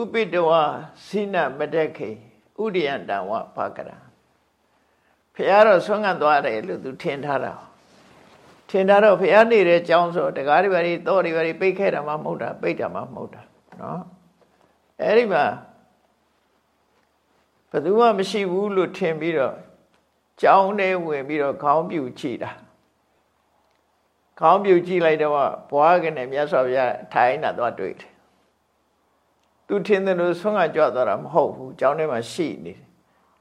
ဥပိတဝါစိနမတခေဥဒိယံတံဝဘာကရံဖះတော့ဆွမ်းခံသွားတယ်လို့သူထင်ထားတာထင်ထားတော့ဖះနေတဲ့ကြောင်းဆိုတကားတွေဘာတွေတော့တွေဘာတွေပိတ်ခဲ့တာမှမဟုတ်တာပိတ်တာမှမဟုတ်တာနော် အဲ့ဒီမှာဘယ်သူမှမရှိဘူးလို့ထင်ပြီးတော့ကြောင်းထဲဝင်ပြီးတော့ခေါင်းပြူချိတာခေါင်းပြူကြည့်လိုက်တော့ဘွားကနေမြတ်စွာဘုရားထိုင်တာတော့တွေ့တယ်သူထင်တယ်လို့ဆွမ်းကကြွသွားတာမဟုတ်ဘူးကျောင်းထဲမှာရှိနေတယ်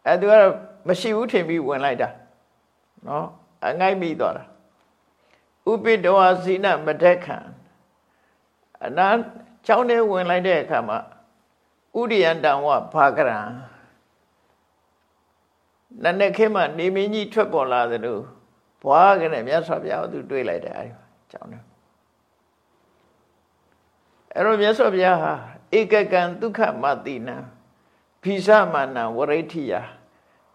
အဲသူကတော့မရှိဘူးထင်ပြီးဝင်လိုက်တာနော်အငိုက်မိသွားတာဥပိတဝါဇိနမတက်ခံအနာကျောင်းထဲဝင်လိုက်တဲ့အခါမှာ ဥဒိယံတံဝဘာကရံနနက်ခင်းမှာနေမင်းကြီးထွက်ပေါ်လာသလိုဘွားကနဲ့မြတ်စွာဘုရားကိုသူတွေးလိုက်တယ်အဲဒီကျောင်းထဲအဲ့တော့မြတ်စွာဘုရားဟာဧကကံဒုက္ခမတိနံဘိသမနံဝရိဋ္ဌိယ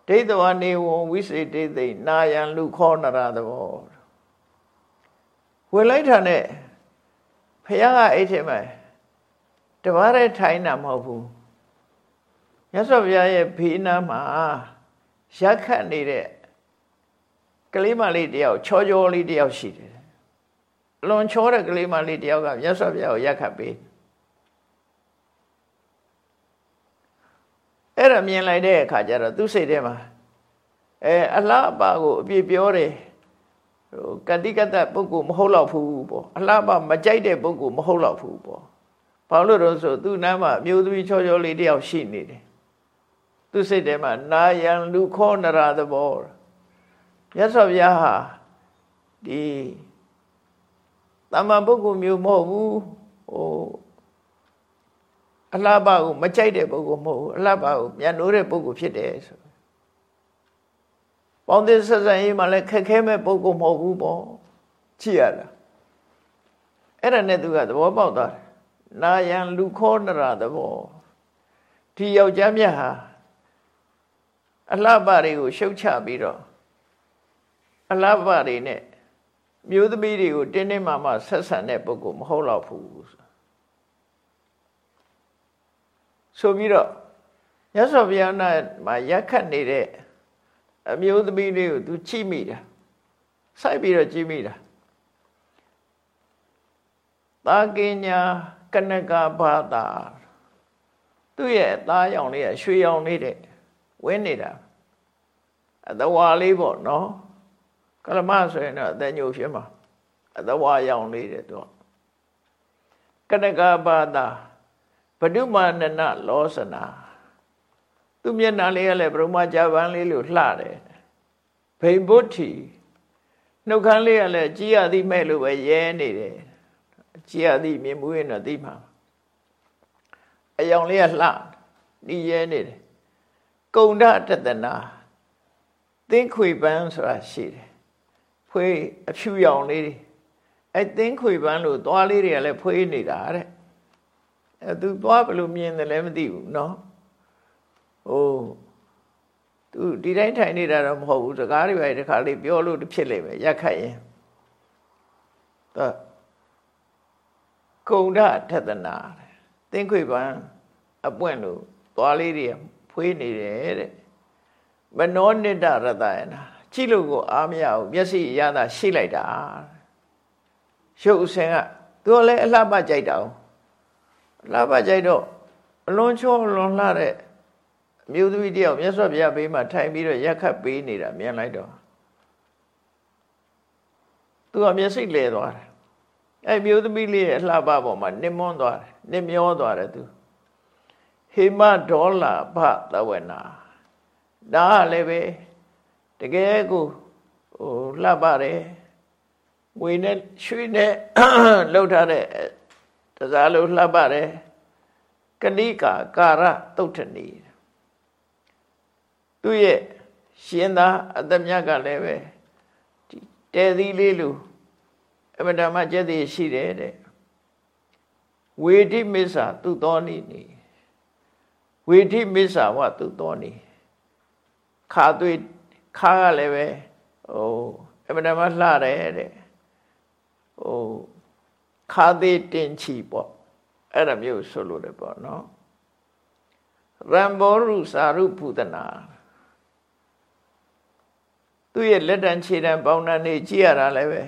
ဒိဋ္ဌဝနေဝံဝိစေတိသိနာယံလူခောနရသဘောဝင်လိုက်တာနဲ့ဘုရားကအဲ့ထဲမှာ တပါးတဲ့ထိုင်းတာမဟုတ်ဘူးမြတ်စွာဘုရားရဲ့ဘေးနားမှာရက်ခတ်နေတဲ့ကလေးမလေးတယောက်ချောချောလေးတယောက်ရှိတယ်အလွန်ချောတဲ့ကလေးမလေးတယောက်ကမြတ်စွာဘုရားကိုရက်ခတ်ပေးအဲ့ဒါမြင်လိုက်တဲ့အခါကျတော့သူ့စိတ်ထဲမှာအဲအလားအပါကိုအပြည့်ပြောတယ်ဟိုကတိကတပုဂ္ဂိုလ်မဟုတ်တော့ဘူးပေါ့အလားအပါမကြိုက်တဲ့ပုဂ္ဂိုလ်မဟုတ်တော့ဘူးပေါ့ ဘာလို့တော့ဆိုသူ့နားမှာအမျိုးသမီးချောချောလေးတယောက်ရှိနေတယ်သူစိတ်ထဲမှာနာယံလူခောနရာသဘောမြတ်စွာဘုရားဟာဒီတမ္မာပုဂ္ဂိုလ်မျိုးမဟုတ်ဘူးဟိုအလှပကိုမကြိုက်တဲ့ပုဂ္ဂိုလ်မဟုတ်ဘူးအလှပကိုမြန်နိုးတဲ့ပုဂ္ဂိုလ်ဖြစ်တယ်ဆိုပေါင်းသစ်ဆက်ဆံရေးမှာလည်းခက်ခဲမဲ့ပုဂ္ဂိုလ်မဟုတ်ဘူးပေါ့ကြည့်ရတာအဲ့ဒါနဲ့သူကသဘောပေါက်သွားတယ် နာယံလူခောနရာသဘောဒီယောက်ျားမြတ်ဟာအလှပတွေကိုရှုတ်ချပြီးတော့အလှပတွေနဲ့မျိုးသမီးတွေကိုတင်းတင်းမာမာဆက်ဆံတဲ့ပုဂ္ဂိုလ်မဟုတ်တော့ဘူးဆိုပြီးတော့မြတ်စွာဘုရားနာမှာရက်ခတ်နေတဲ့အမျိုးသမီးလေးကို तू ချိမိတာစိုက်ပြီးတော့ကြည့်မိတာသာကညာ ကနကဘာသာသူ့ရဲ့အသားရောင်လေးကရွှေရောင်လေးတဲ့ဝင်းနေတာအသဝါလေးပေါ့နော်ကလမဆိုရင်တော့အသက်ညိုဖြစ်မှာအသဝါရောင်လေးတဲ့သူကနကဘာသာဘဒုမာနနလောစနာသူမျက်နှာလေးကလည်းဗြဟ္မကြပန်းလေးလို့လှတယ်ဘိဗုဒ္ဓီနှုတ်ခမ်းလေးကလည်းကြည်ရသည်မဲ့လို့ပဲရဲနေတယ် ကြည်ရသည်မြင်မှုရင်တော့သိမှာအယောင်လေးကလှဒီရဲနေတယ်ကုံဒတတနာသင်္ခွေပန်းဆိုတာရှိတယ်ဖွေးအဖြူရောင်လေးအဲသင်္ခွေပန်းလို့သွားလေးတွေကလည်းဖွေးနေတာတဲ့အဲသူသွားဘယ်လိုမြင်တယ်လဲမသိဘူးเนาะဟိုသူဒီတိုင်းထိုင်နေတာတော့မဟုတ်ဘူးစကားတွေပဲတခါလေးပြောလို့ဖြစ်လိမ့်မယ်ရက်ခတ်ရင်သာ ကုံဒထသနာသင်္ခွေပန်းအပွင့်လို့သွားလေးတွေဖွေးနေတယ်တဲ့မနောနိတရတယနာကြည့်လို့ကိုအားမရဘူးမျက်စိရတာရှိလိုက်တာရုပ်အစင်ကသူကလည်းအလှပကြိုက်တာအလှပကြိုက်တော့အလွန်ချောလွန်လှတဲ့အမျိုးသမီးတယောက်မြတ်စွာဘုရားဘေးမှာထိုင်ပြီးတော့ရက်ခတ်ပေးနေတာမြင်လိုက်တော့သူကမျက်စိလဲသွားတယ် အဲမျိုးသမီးလေးရဲ့အလှပပေါ်မှာနစ်မွန်းသွားတယ်နစ်မျောသွားတယ်သူဟေမဒေါလာဘသဝနာဒါကလည်းပဲတကယ်ကိုဟိုလှပတယ်ငွေနဲ့ရွှေနဲ့လှုပ်ထားတဲ့တစားလုံးလှပတယ်ကဏိကာကာရတုတ်ထနီသူ့ရဲ့ရှင်သာအတမြတ်ကလည်းပဲတဲသီးလေးလူ အမတမကျက်သေးရှိတယ်တဲ့ဝေတိမစ္ဆာသူတော်နေနေဝေတိမစ္ဆာဝသူတော်နေခါသွေးခါကလည်းပဲဟိုအမတမလှတယ်တဲ့ဟိုခါသေးတင်ချီပေါ့အဲ့ဒါမျိုးဆိုလို့တယ်ပေါ့နော်ရံဘောရုစာရုပုဒနာသူ့ရဲ့လက်တံခြေတံပေါင်းတံနေကြည့်ရတာလည်းပဲ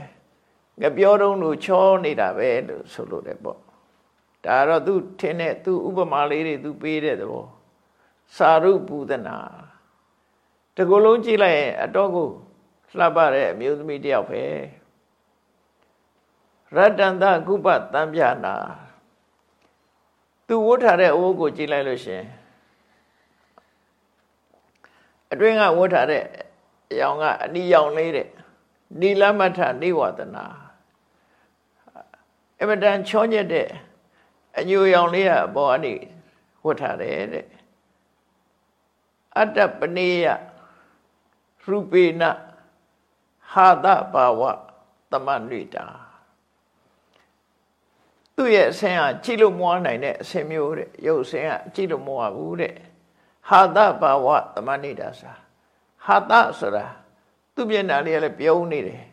ငပြောတုံးလို့ချောနေတာပဲလို့ဆိုလို့တယ်ပေါ့ဒါတော့သူထင်းတဲ့သူဥပမာလေးတွေသူပေးတဲ့သဘောစာရုပုဒနာတကူလုံးကြည့်လိုက်ရင်အတော့ကိုလှပတဲ့အမျိုးသမီးတယောက်ပဲရတ္တန္တကုပတံပြနာသူဝတ်ထားတဲ့အိုးကိုကြည့်လိုက်လို့ရှင်အတွင်းကဝတ်ထားတဲ့အယောင်ကအနီရောင်လေးတဲ့နီလမထနေဝဒနာ အမတန်ချောညက်တဲ့အညိုရောင်လေးကအပေါ်ကနေဝတ်ထားတယ်တဲ့အတ္တပနေယရူပေနဟာသဘာဝသမဏိတာသူ့ရဲ့အဆင်းကကြည့်လို့မွားနိုင်တဲ့အဆင်းမျိုးတဲ့ရုပ်အဆင်းကကြည့်လို့မွားဘူးတဲ့ဟာသဘာဝသမဏိတာစာဟာသဆိုတာသူ့မျက်နှာလေးကလည်းပြုံးနေတယ်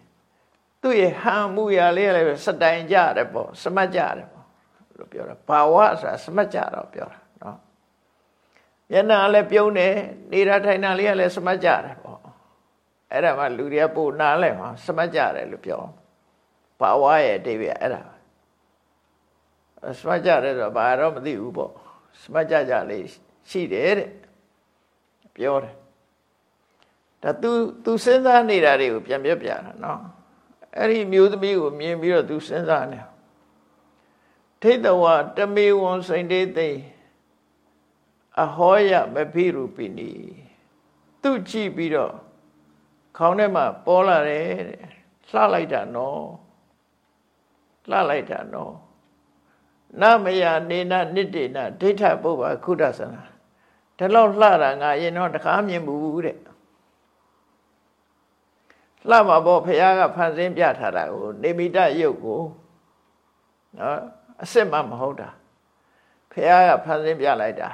သူ့ရဲ့ဟန်မှုရာလေးကလည်းစတိုင်ကြတယ်ပေါ့စမတ်ကြတယ်ပေါ့လို့ပြောတာဘာဝဆိုတာစမတ်ကြတော့ပြောတာနော်မျက်နှာလည်းပြုံးတယ်နေတာထိုင်တာလေးကလည်းစမတ်ကြတယ်ပေါ့အဲ့ဒါမှလူတွေကပို့နားလဲမှာစမတ်ကြတယ်လို့ပြောဘာဝရဲ့အတိပ္ပယ်အဲ့ဒါစမတ်ကြတယ်ဆိုတော့ဘာတော့မသိဘူးပေါ့စမတ်ကြကြလေးရှိတယ်တဲ့ပြောတယ်ဒါ तू तू စဉ်းစားနေတာတွေကိုပြန်ပြပြတာနော် အဲ့ဒီမျိုးသမီးကိုမြင်ပြီးတော့ तू စဉ်းစားနေထိတ်တဝတမေဝံစိန်တေသိအဟောယမဖိရူပိနီသူကြည့်ပြီးတော့ခေါင်းထဲမှာပေါ်လာတယ်တဲ့လှလိုက်တာနော်လှလိုက်တာနော်နမယနေနနိတေနဒိဋ္ဌပုဗ္ဗခုဒသနာဒီလောက်လှတာငါရင်တော့တခါမြင်ဘူးတဲ့ လှမှာပေါ့ဖះကဖန်ဆင်းပြထားတာကိုနေမိတရုပ်ကိုနော်အစ်စ်မှမဟုတ်တာဖះကဖန်ဆင်းပြလိုက်တာ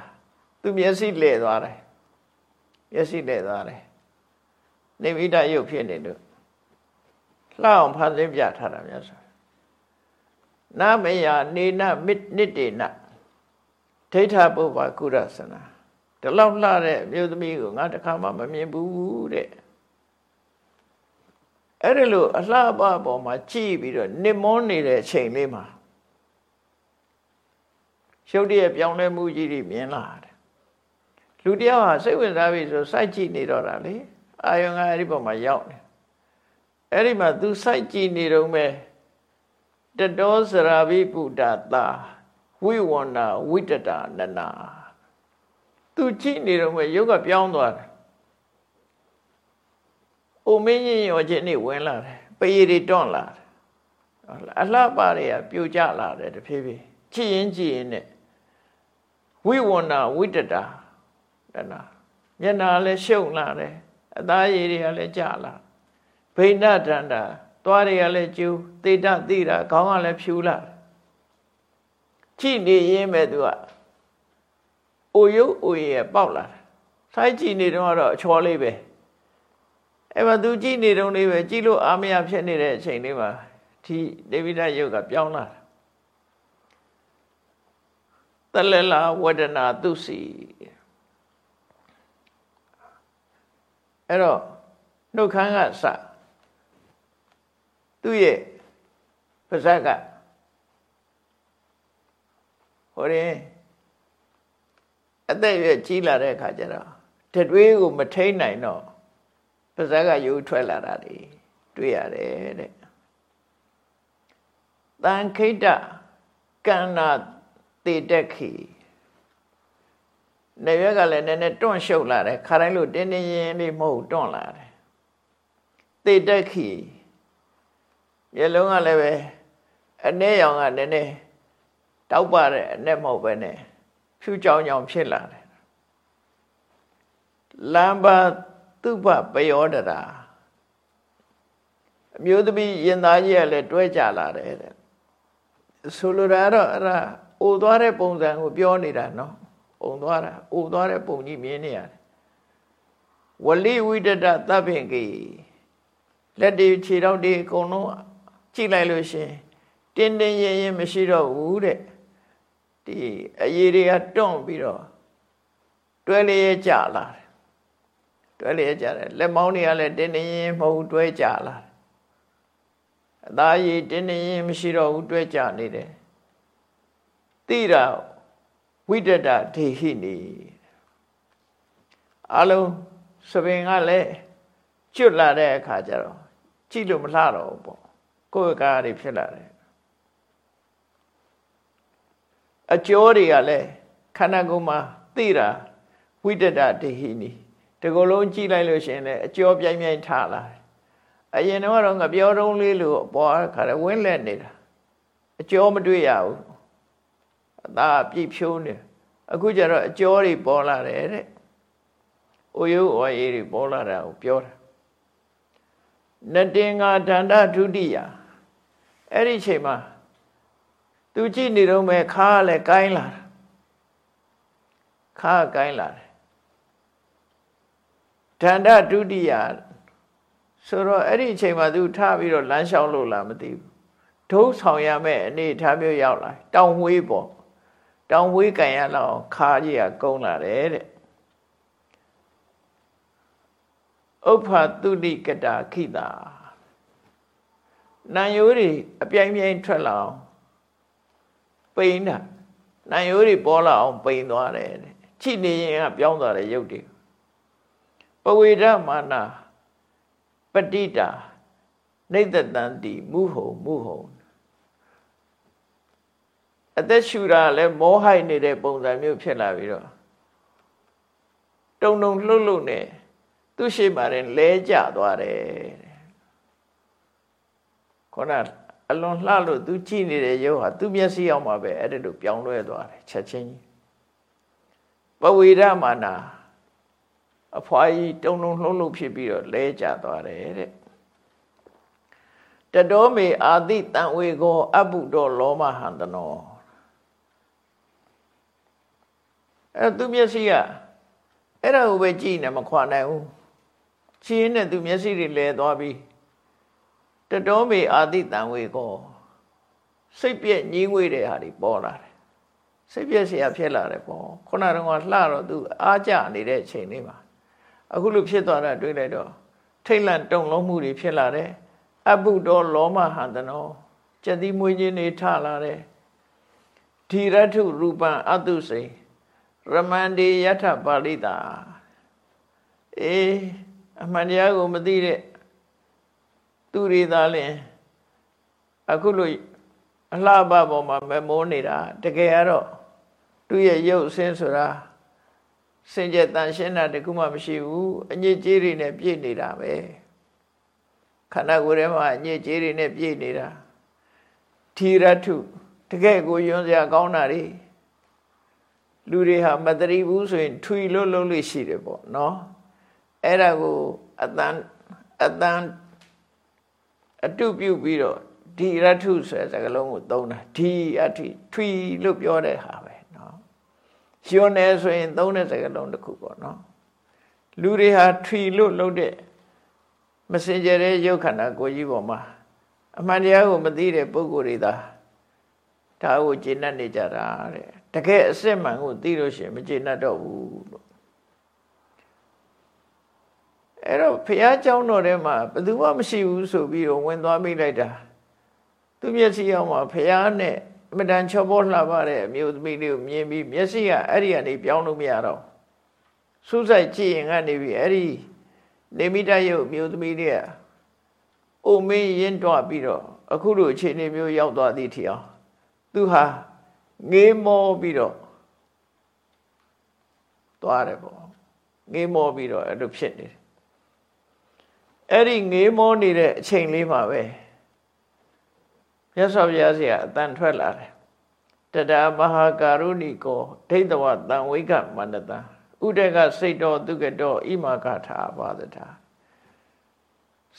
သူမျက်စိလဲသွားတယ်မျက်စိလဲသွားတယ်နေမိတရုပ်ဖြစ်နေလို့လှအောင်ဖန်ဆင်းပြထားတာများဆိုနမယနေနမိနိတေနဒိဋ္ဌပုဗ္ဗကုရသနာဒီလောက်လှတဲ့မြို့သမီးကိုငါတခါမှမမြင်ဘူးတဲ့ အဲ့ဒီလိုအလှပပေါ်မှာကြည့်ပြီးတော့နစ်မွန်းနေတဲ့အချိန်လေးမှာရုပ်တရက်ပြောင်းလဲမှုကြီးတွေမြင်လာတယ်လူတယောက်ဟာစိတ်ဝင်စားပြီဆိုစိုက်ကြည့်နေတော့တာလေအာယုံကအဲ့ဒီပေါ်မှာရောက်နေအဲ့ဒီမှာ तू စိုက်ကြည့်နေတော့မဲ့တတောစရာဘိပုဒ္ဒတာဝိဝန္နာဝိတတနနာ तू ကြည့်နေတော့မဲ့ရုပ်ကပြောင်းသွားတယ် အိုမင်းရင်ရောခြင်းနေဝင်လာတယ်ပရီတွေတွန့်လာတယ်အလှပတွေကပြိုကျလာတယ်တဖြည်းဖြည်းကြည့်ရင်ကြည့်ရင်နဲ့ဝိဝန္နာဝိတတာတနာမျက်နာလည်းရှုံလာတယ်အသားရည်တွေကလည်းကျလာဗိဏဒန္တာသွားတွေကလည်းကျူးသေတသိတာခေါင်းကလည်းဖြူလာကြည့်နေရင်းမဲ့သူကအိုရုပ်အိုရပေါက်လာတယ်ဆိုင်ကြည့်နေတော့တော့အချော်လေးပဲ အဲ့မှာသူကြည့်နေတော့လေးပဲကြည့်လို့အာမရဖြစ်နေတဲ့အချိန်လေးမှာဒီဒေဝိဒယုတ်ကပြောင်းလာတာတလလဝဒနာသူစီအဲ့တော့နှုတ်ခမ်းကစသူ့ရဲ့ပါဇက်ကဟိုရင်အသက်ရွယ်ကြီးလာတဲ့အခါကျတော့တတွေးကိုမထိန်နိုင်တော့ ပါဇက်ကယူထွက်လာတာတွေတွေ့ရတယ်တဲ့တန်ခိတကန္နာတေတက်ခီနေရွက်ကလည်းနည်းနည်းတွန့်ရှုပ်လာတယ်ခါတိုင်းလို့တင်းတင်းရင်လေးမဟုတ်တွန့်လာတယ်တေတက်ခီမျက်လုံးကလည်းပဲအ내ရောင်ကနည်းနည်းတောက်ပါတဲ့အ내မဟုတ်ပဲနဲ့ဖြူကြောင်ကြောင်ဖြစ်လာတယ်လမ်းပါ သူပပယောတရာအမျိုးသမီးရင်သားကြီးကလည်းတွဲကြလာတယ်တဲ့ဆိုလိုတာတော့အဲ့ဒါအိုသွားတဲ့ပုံစံကိုပြောနေတာနော်ပုံသွားတာအိုသွားတဲ့ပုံကြီးမြင်နေရတယ်ဝလိဝိတတသဗ္ဗင်ကေလက်တွေခြေထောက်တွေအကုန်လုံးကြည့်လိုက်လို့ရှင်တင်းတင်းရင်ရင်မရှိတော့ဘူးတဲ့ဒီအရေးတွေကတွန့်ပြီးတော့တွဲလေးရကြလာတယ် တွဲလေးရကြတယ်လက်မောင်းတွေကလည်းတင်းတင်းရင်မဟုတ်တွဲကြလာတယ်အသားရည်တင်းတင်းရင်မရှိတော့ဘူးတွဲကြနေတယ်တိရဝိတတဒေဟိနိအလုံးသပင်ကလည်းကျွတ်လာတဲ့အခါကျတော့ကြည့်လို့မလှတော့ဘူးပေါ့ကိုယ်ကားတွေဖြစ်လာတယ်အကျော်တွေကလည်းခန္ဓာကိုယ်မှာသိတာဝိတတဒေဟိနိ ဒီကုလုံးကြည့်လိုက်လို့ရှိရင်လည်းအကျော်ပြိုင်ပြိုင်ထလာတယ်အရင်တော့ငါပြောတုံးလေးလို့ပေါ်ခါရဝင်းလက်နေတာအကျော်မတွေ့ရဘူးအသာပြည့်ဖြိုးနေအခုကျတော့အကျော်တွေပေါ်လာတယ်တဲ့။အိုယုဩရေးတွေပေါ်လာတာကိုပြောတာ။နတင်္ဂါဒန္တဒုတိယအဲ့ဒီချိန်မှာသူကြည့်နေတော့မဲ့ခါလည်းကိုင်းလာတာခါကိုင်းလာတယ် ဒန္တဒုတိယဆိုတော့အဲ့ဒီအချိန်မှာသူထပြီးတော့လမ်းလျှောက်လို့လားမသိဘူးဒုဆောင်ရမယ့်အနေထားမျိုးရောက်လာတောင်ဝေးပေါ့တောင်ဝေးကန်ရလောက်ခါကြီးကကုန်းလာတယ်တဲ့ဥပ္ဖတုတိကတာခိတာနံရိုးတွေအပြိုင်ပြိုင်ထွက်လာအောင်ပိန်တာနံရိုးတွေပေါ်လာအောင်ပိန်သွားတယ်တဲ့ချိနေရင်ကပြောင်းသွားတယ်ရုပ်တွေပ ဝေဒမာနာပတိတာနေတတန်တိမုဟုံမုဟုံအသက်ရှူတာလည်းမောဟိုက်နေတဲ့ပုံစံမျိုးဖြစ်လာပြီးတော့တုံတုံလှုပ်လှုပ်နေသူ့ရှိမှရင်လဲကျသွားတယ်ခေါနအလွန်လှလို့သူကြည့်နေတဲ့ရုပ်ဟာသူ့မျက်စိအောင်မှာပဲအဲ့ဒါလိုပြောင်းလဲသွားတယ်ချက်ချင်းကြီးပဝေဒမာနာ အဖွားကြီးတုံတုံလှုပ်လှုပ်ဖြစ်ပြီးတော့လဲကျသွားတယ်တဲ့တတော်မေအာတိတံဝေကောအပုတော်လောမဟန္တနောအဲသူမျက်စိကအဲ့ဒါကိုပဲကြည့်နေမခွာနိုင်ဘူးချင်းနဲ့သူမျက်စိတွေလဲသွားပြီးတတော်မေအာတိတံဝေကောစိတ်ပြက်ညင်းငွေတဲ့ဟာတွေပေါ်လာတယ်စိတ်ပြက်เสียဖြစ်လာတယ်ပေါ့ခုနကတော့လှတော့သူအားကြနေတဲ့အချိန်လေးမှာ အခုလိုဖြစ်သွားတာတွေ့လိုက်တော့ထိတ်လန့်တုန်လုံးမှုတွေဖြစ်လာတယ်အဘုတောလောမဟန္တနောကျက်သီးမွေးခြင်းတွေထလာတယ်ဓိရထုရူပံအတုစိရမန္တိယထပါဠိတာအေးအမှန်တရားကိုမသိတဲ့သူတွေသာလင်အခုလိုအလှပပေါ်မှာမမိုးနေတာတကယ်ကတော့သူ့ရဲ့ရုပ်ဆင်းဆိုတာ စင်ကြယ်တန်ရှင်းတာတခုမှမရှိဘူးအညစ်အကြေးတွေနဲ့ပြည့်နေတာပဲခန္ဓာကိုယ်ထဲမှာအညစ်အကြေးတွေနဲ့ပြည့်နေတာထီရထုတကယ်ကိုယွန်းစရာကောင်းတာတွေလူတွေဟာမတရိဘူးဆိုရင်ထွီလို့လုံးလို့ရှိတယ်ပေါ့နော်အဲ့ဒါကိုအတန်အတန်အတုပြုပြီးတော့ဒီရထုဆိုတဲ့စကားလုံးကိုသုံးတာဒီအထိထွီလို့ပြောတဲ့ဟာပဲ နော်ယွန်းနေဆိုရင်သုံးတဲ့စကားလုံးတစ်ခုပေါ့နော်လူတွေဟာထွီလို့လုံးတဲ့မစင်ကြတဲ့ရုပ်ခန္ဓာကိုယ်ကြီးပေါ်မှာအမှန်တရားကိုမသိတဲ့ပုဂ္ဂိုလ်တွေသာဒါကိုကျင့်တတ်နေကြတာတဲ့တကယ်အစစ်မှန်ကိုသိလို့ရှိရင်မကျင့်တတ်တော့ဘူးလို့အဲ့တော့ဘုရားကျောင်းတော်ထဲမှာဘယ်သူမှမရှိဘူးဆိုပြီးတော့ဝင်သွားမိလိုက်တာသူမျက်စိအောင်မှာဘုရားနဲ့ အမတန်ချောပေါ်လှပတဲ့အမျိုးသမီးလေးကိုမြင်ပြီးမျက်စိကအဲ့ဒီကနေပြောင်းလို့မရတော့စူးစိုက်ကြည့်ရင်ကနေပြီးအဲ့ဒီနေမိတရုပ်မျိုးသမီးလေးကအိုမင်းရင်းတွားပြီးတော့အခုလိုအခြေအနေမျိုးရောက်သွားသည့်ထီအောင်သူဟာငေးမောပြီးတော့သွားတယ်ပေါ့ငေးမောပြီးတော့အဲ့လိုဖြစ်နေတယ်အဲ့ဒီငေးမောနေတဲ့အချိန်လေးမှာပဲ မြတ်စွာဘုရားစီကအတန်ထွက်လာတယ်တတမဟာကာရုဏီကောဒိဋ္ဌဝတံဝိကမန္တတံဥဒကစိတ်တော်သူကတော်ဣမာကထာပါဒတာ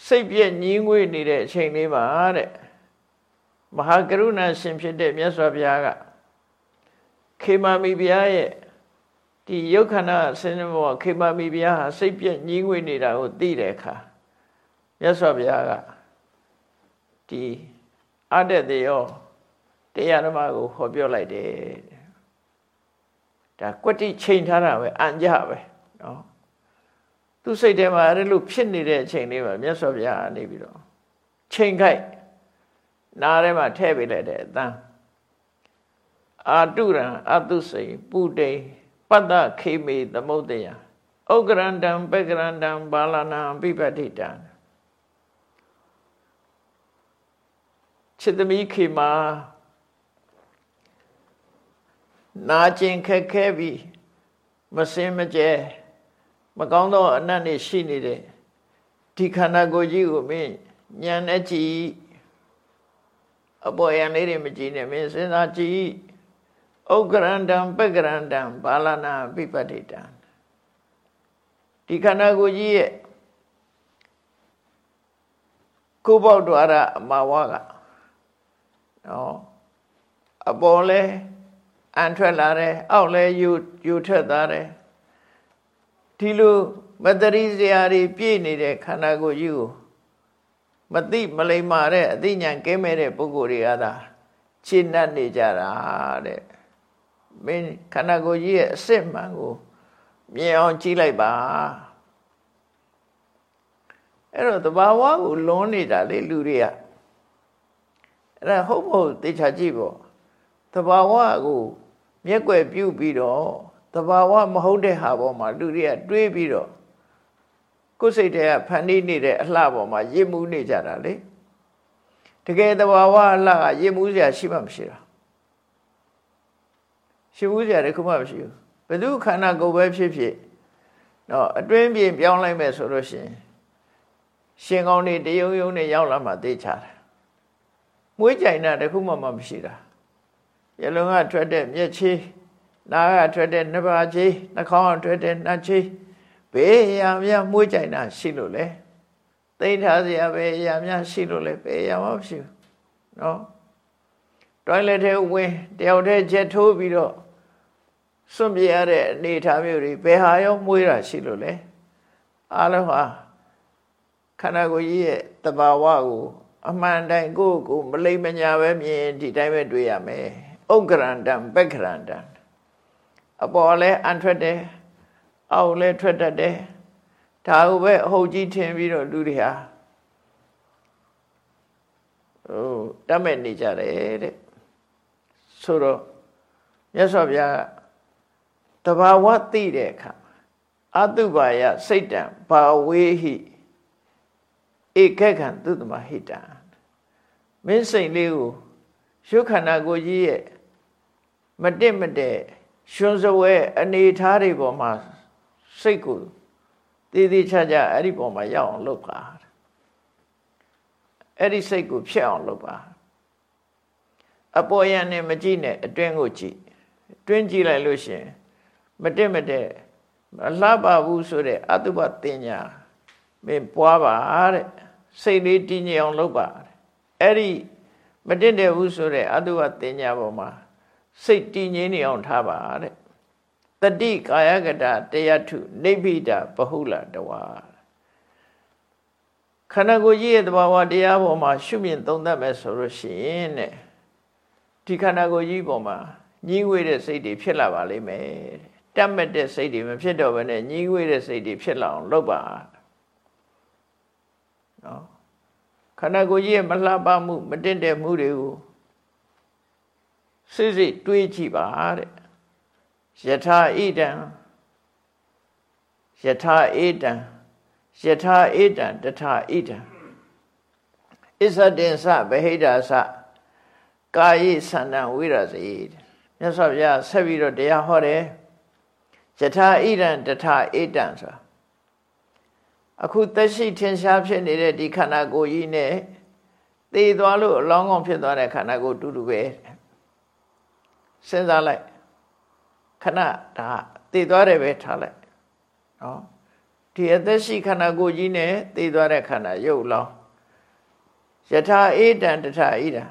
စိတ်ပြည့်ညင်းငွေ့နေတဲ့အချိန်လေးမှာတဲ့မဟာကရုဏာရှင်ဖြစ်တဲ့မြတ်စွာဘုရားကခေမာမီဘုရားရဲ့ဒီယုတ်ခန္ဓာဆင်းရဲဘောခေမာမီဘုရားဟာစိတ်ပြည့်ညင်းငွေ့နေတာကိုသိတဲ့အခါမြတ်စွာဘုရားကဒီ အတ္တတေရောတရားဓမ္မကိုဟောပြောလိုက်တယ်ဒါကွတိချိန်ထားတာပဲအံကြပဲနော်သူစိတ်ထဲမှာအဲ့လိုဖြစ်နေတဲ့အချိန်လေးမှာမြတ်စွာဘုရားနေပြီးတော့ချိန်ခိုက်နားထဲမှာထည့်ပေးလိုက်တဲ့အတန်းအာတုရံအတုစိပုတေပတ္တခေမေသမုတ်တယဥက္ကရန္တံပက္ကရန္တံဘာလနာပိပတိတံ ချစ်သမီးခေမာနာကျင်ခက်ခဲပြီးမစင်မကြဲမကောင်းသောအနတ်တွေရှိနေတဲ့ဒီခန္ဓာကိုယ်ကြီးကိုမင်းညံနဲ့ကြည့်အပေါ်ယံလေးတွေမကြည့်နဲ့မင်းစဉ်းစားကြည့်ဥက္ကရန္တံပက္ကရန္တံဘာလနာပိပတိတံဒီခန္ဓာကိုယ်ကြီးရဲ့ကိုယ်ပေါက်တော်ရအမဝါက နော်အပေါ်လဲအန်ထွက်လာတယ်အောက်လဲယူယူထွက်သွားတယ်ဒီလိုမတရိစရာတွေပြည့်နေတဲ့ခန္ဓာကိုယ်ကြီးကိုမသိမလိမ္မာတဲ့အသိဉာဏ်ကဲမဲ့တဲ့ပုဂ္ဂိုလ်တွေကသာရှင်းတတ်နေကြတာတဲ့မင်းခန္ဓာကိုယ်ကြီးရဲ့အစစ်မှန်ကိုမြင်အောင်ကြည့်လိုက်ပါအဲ့တော့တဘာဝကိုလွန်နေတာလေလူတွေက အဲ့ဒါဟုတ်မဟုတ်သိချာကြည့်ပေါ့တဘာဝကိုမျက်ွယ်ပြုတ်ပြီးတော့တဘာဝမဟုတ်တဲ့ဟာပေါ်မှာလူတွေကတွေးပြီးတော့ကိုယ်စိတ်ထဲကဖန်တီးနေတဲ့အလှပေါ်မှာရစ်မှုနေကြတာလေတကယ်တဘာဝအလှကရစ်မှုစရာရှိမှမရှိတာရှိမှုစရာတခုမှမရှိဘူးဘယ်သူခန္ဓာကိုယ်ပဲဖြစ်ဖြစ်တော့အတွင်းပြင်ပြောင်းလိုက်မယ်ဆိုလို့ရှိရင်ရှင်ကောင်းတွေတယုံယုံနဲ့ရောက်လာမှသိချတာ မွေးကြိုင်တာတခုမှမရှိတာရလုံးကထွက်တဲ့မျက်ချေးနားကထွက်တဲ့နှပါချေးနှာခေါင်းကထွက်တဲ့နှာချေးဘေးအရာများမွေးကြိုင်တာရှိလို့လေသိထားစရာပဲအရာများရှိလို့လေဘေးအရာမှမရှိဘူးနော်တွိုင်းလက်ထဲဝင်တယောက်တည်းချက်ထိုးပြီးတော့စွန့်ပြရတဲ့အနေထားမျိုးတွေဘယ်ဟာရောမွေးတာရှိလို့လဲအားလုံးဟာခန္ဓာကိုယ်ကြီးရဲ့တဘာဝကို အမှန်တိုင်းကိုယ့်ကိုမလိမ္မညာပဲမြင်ဒီတိုင်းပဲတွေ့ရမယ်ဥက္ကရန္တံပက္ခရန္တံအပေါ်လဲအန်ထွက်တယ်အောက်လဲထွက်တတ်တယ်ဒါကိုပဲအဟုတ်ကြီးထင်ပြီးတော့လူတွေဟာဟိုတတ်မဲ့နေကြတယ်တဲ့ဆိုတော့မြတ်စွာဘုရားတဘာဝသိတဲ့အခါအတုပါယစိတ်တံဘာဝေဟိ ဧကခံသုတမဟိတံမင်းစိတ်လေးကိုရှုခန္ဓာကိုယ်ကြီးရဲ့မတက်မတဲ့ရှင်စဝဲအနေထားတွေပေါ်မှာစိတ်ကိုတည်တည်ချာချာအဲ့ဒီပေါ်မှာရောက်အောင်လုပ်ပါအဲ့ဒီစိတ်ကိုဖြစ်အောင်လုပ်ပါအပေါ်ရန်နဲ့မကြည့်နဲ့အတွင်းကိုကြည့်တွင်းကြည့်လိုက်လို့ရှင်မတက်မတဲ့မလှပဘူးဆိုတဲ့အတုပတင်ညာမင်းပွားပါတဲ့ စိတ်လေးတည်ငြိမ်အောင်လုပ်ပါအဲ့ဒီမတက်တဲ့ဘူးဆိုတဲ့အတုပတင်ညာပေါ်မှာစိတ်တည်ငြိမ်နေအောင်ထားပါတဲ့တတိကာယကတတရားထုနေပိတာဘဟုလတဝါခန္ဓာကိုယ်ကြီးရဲ့တဘာဝတရားပေါ်မှာရှုမြင်သုံးသပ်မယ်ဆိုလို့ရှိရင်တဲ့ဒီခန္ဓာကိုယ်ကြီးပေါ်မှာညှိဝေးတဲ့စိတ်တွေဖြစ်လာပါလိမ့်မယ်တတ်မဲ့တဲ့စိတ်တွေမဖြစ်တော့ဘဲနဲ့ညှိဝေးတဲ့စိတ်တွေဖြစ်လာအောင်လုပ်ပါ နော်ခန္ဓာကိုယ်ကြီးရဲ့မလှပမှု မတင့်တဲ့မှုတွေကိုစိစိတွေးကြည့်ပါတဲ့ယထာဣဒံယထာဣဒံယထာဣဒံတထာဣဒံဣဇတင်္စဗဟိတာသကာယိသန္တံဝိရစေမြတ်စွာဘုရားဆက်ပြီးတော့တရားဟောတယ်ယထာဣဒံတထာဣဒံဆို အခုသက်ရှိထင်ရှားဖြစ်နေတဲ့ဒီခန္ဓာကိုယ်ကြီးနဲ့သေသွားလို့အလောင်းကောင်းဖြစ်သွားတဲ့ခန္ဓာကိုယ်တူတူပဲစဉ်းစားလိုက်ခဏဒါသေသွားတယ်ပဲထားလိုက်နော်ဒီအသက်ရှိခန္ဓာကိုယ်ကြီးနဲ့သေသွားတဲ့ခန္ဓာရုပ်လောင်းယထာအေတံတထဣဒံ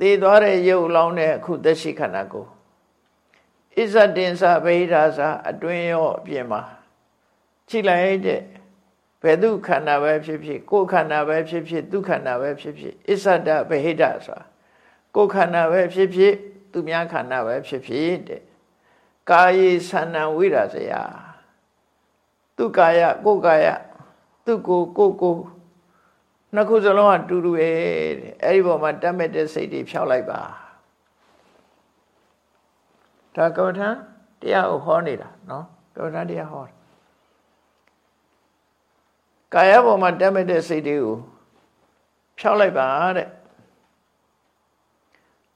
သေသွားတဲ့ရုပ်လောင်းနဲ့အခုသက်ရှိခန္ဓာကိုယ်ဣဇတင်္စဗေဒာစာအတွင်းရောအပြင်မှာကြည့်လိုက်တဲ့ ဘယ်သူခန္ဓာပဲဖြစ်ဖြစ်ကိုယ်ခန္ဓာပဲဖြစ်ဖြစ်သူခန္ဓာပဲဖြစ်ဖြစ်ဣဇဒဗဟိတဆိုတာကိုယ်ခန္ဓာပဲဖြစ်ဖြစ်သူများခန္ဓာပဲဖြစ်ဖြစ်တဲ့ကာယေသန္နံဝိရဇယသူကာယကိုယ်ကာယသူကိုကိုယ်ကိုနှစ်ခုစလုံးကတူတူပဲတဲ့အဲ့ဒီပေါ်မှာတတ်မဲ့တဲ့စိတ်တွေဖြောက်လိုက်ပါဒါကမ္မထံတရားကိုဟောနေတာနော်ကမ္မထံတရားဟော ကာယပေါ်မှာတတ်မဲ့တဲ့စိတ်တွေကိုဖြောက်လိုက်ပါတဲ့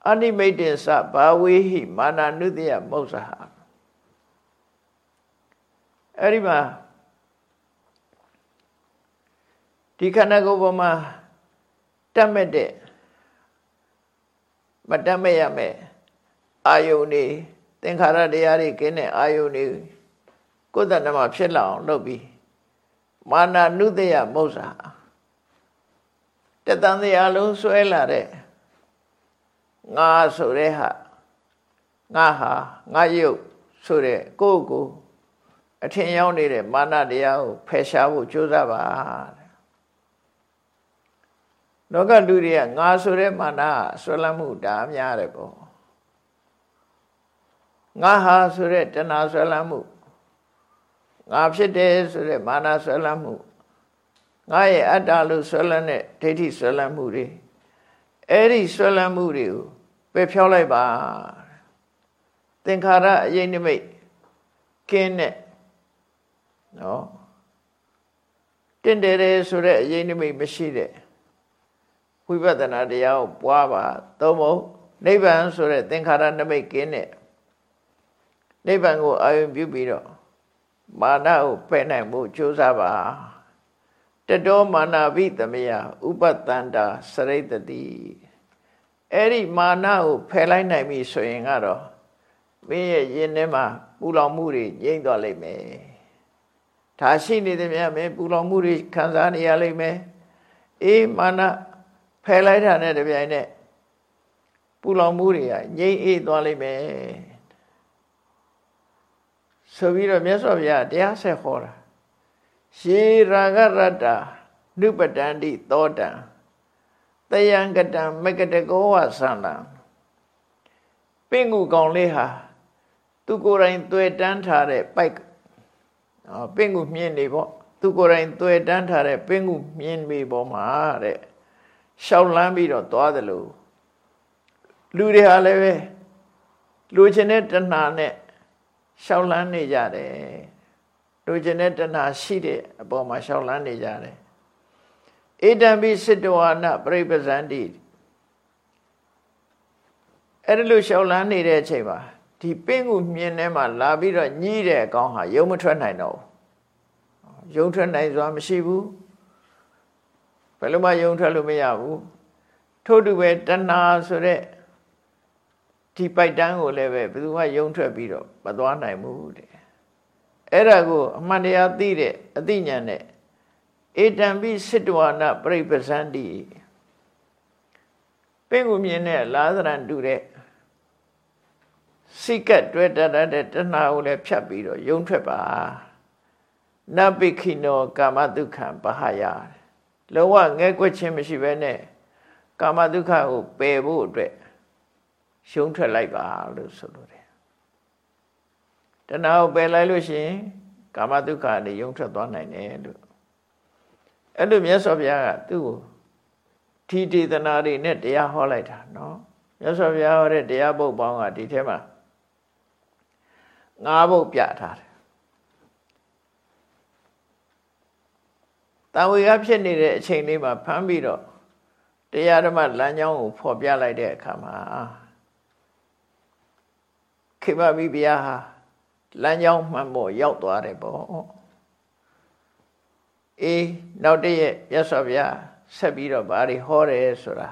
အနိမိတ်တင်္စဘာဝေဟိမာနနုတယမௌဇဟာအဲ့ဒီမှာဒီခန္ဓာကိုယ်ပေါ်မှာတတ်မဲ့တဲ့မတတ်မဲ့ရမယ်အာယုန်နေသင်္ခါရတရားတွေကင်းတဲ့အာယုန်တွေကိုယ်တဏ္ဍမှာဖြစ်လာအောင်လုပ်ပြီး မာနနုတယမௌဇာတတန်တရားလုံးဆွဲလာတဲ့ငါဆိုတဲ့ဟာငါဟာငါရုပ်ဆိုတဲ့ကိုယ့်ကိုအထင်ရောက်နေတဲ့မာနတရားကိုဖယ်ရှားဖို့ကြိုးစားပါတဲ့လောကလူတွေကငါဆိုတဲ့မာနဆွဲလမ်းမှုဒါများတယ်ပေါ့ငါဟာဆိုတဲ့တဏှာဆွဲလမ်းမှု ငါဖြစ်တယ်ဆိုတဲ့မာနဆွဲလမ်းမှုငါရဲ့အတ္တလို့ဆွဲလမ်းတဲ့ဒိဋ္ဌိဆွဲလမ်းမှုတွေအဲ့ဒီဆွဲလမ်းမှုတွေကိုပယ်ဖြောင်းလိုက်ပါသင်္ခါရအရေးနိမိတ်ကင်းတဲ့နော်တင့်တယ်တယ်ဆိုတဲ့အရေးနိမိတ်မရှိတဲ့ဝိပဿနာတရားကိုပွားပါသုံးဖို့နိဗ္ဗာန်ဆိုတဲ့သင်္ခါရနိမိတ်ကင်းတဲ့နိဗ္ဗာန်ကိုအာရုံပြုပြီးတော့ မာနကိုပယ်နိုင်ဖို့ကြိုးစားပါတတောမာနာဘိသမယဥပတန္တာစရိတတိအဲ့ဒီမာနကိုဖယ်လိုက်နိုင်ပြီဆိုရင်ကတော့မင်းရဲ့ယင်ထဲမှာပူလောင်မှုတွေငြိမ့်သွားလိမ့်မယ်ဒါရှိနေသည်များမင်းပူလောင်မှုတွေခံစားနေရလိမ့်မယ်အေးမာနဖယ်လိုက်တာနဲ့တပြိုင်နက်ပူလောင်မှုတွေကငြိမ့်အေးသွားလိမ့်မယ် ဆိုပြီးတော့မြတ်စွာဘုရားတရားဆက်ဟောတာရှေရာဂရတ္တာနုပတန္တိသောတံတယံကတံမကတကောဝသန္တံပင့်ကူကောင်လေးဟာသူကိုယ်တိုင်တွေ့တန်းထားတဲ့ပိုက်ပင့်ကူမြင်နေပေါ့သူကိုယ်တိုင်တွေ့တန်းထားတဲ့ပင့်ကူမြင်မိပေါ်မှာတဲ့ရှောက်လန်းပြီးတော့သွားတယ်လို့လူတွေဟာလည်းပဲလူချင်းတဲ့တဏှာနဲ့ ရှောက်လန်းနေကြတယ်လူချင်းတဲ့တဏှာရှိတဲ့အပေါ်မှာရှောက်လန်းနေကြတယ်ဧတံပိစိတဝါနပြိပဇန္တိအဲ့လိုရှောက်လန်းနေတဲ့အချိန်မှာဒီပင့်ကူမြင်ထဲမှာလာပြီးတော့ညှိတဲ့အကောင်ဟာယုံမထွက်နိုင်တော့ဘူးယုံထွက်နိုင်စွာမရှိဘူးဘယ်လိုမှယုံထွက်လို့မရဘူးထို့တူပဲတဏှာဆိုတဲ့ ဒီပိုက်တန်းကိုလည်းပဲဘယ်သူမှယုံထွက်ပြီးတော့မသွားနိုင်ဘူးတဲ့အဲ့ဒါကိုအမှန်တရားသိတဲ့အသိဉာဏ်နဲ့ဧတံပိစိတဝါနပြိပဇန္တိပင့်ကူမြင်တဲ့လာသရံတူတဲ့စိတ်ကတွဲတတ်တဲ့တဏှာကိုလည်းဖြတ်ပြီးတော့ယုံထွက်ပါနပိခိနောကာမဒုက္ခံပဟယလောကငဲကွက်ခြင်းမရှိဘဲနဲ့ကာမဒုက္ခကိုပယ်ဖို့အတွက် ရှုံးထွက်လိုက်ပါလို့ဆိုလိုတယ်တဏှာကိုပယ်လိုက်လို့ရှိရင်ကာမဒုက္ခနဲ့ယုံထွက်သွားနိုင်တယ်လို့အဲ့လိုမြတ်စွာဘုရားကသူ့ကိုထီတေသနာတွေနဲ့တရားဟောလိုက်တာနော်မြတ်စွာဘုရားဟောတဲ့တရားပုဒ်ပေါင်းကဒီထဲမှာငါးပုဒ်ပြထားတယ်တန်ဝေကဖြစ်နေတဲ့အချိန်လေးမှာဖမ်းပြီးတော့တရားဓမ္မလမ်းကြောင်းကိုဖော်ပြလိုက်တဲ့အခါမှာ ခေမဘိဗျာဟာလမ်းကြောင်းမှန်ဖို့ရောက်သွားတယ်ပေါ့အေးနောက်တည့်ရက်မြတ်စွာဘုရားဆက်ပြီးတော့ဗာတွေဟောတယ်ဆိုတာ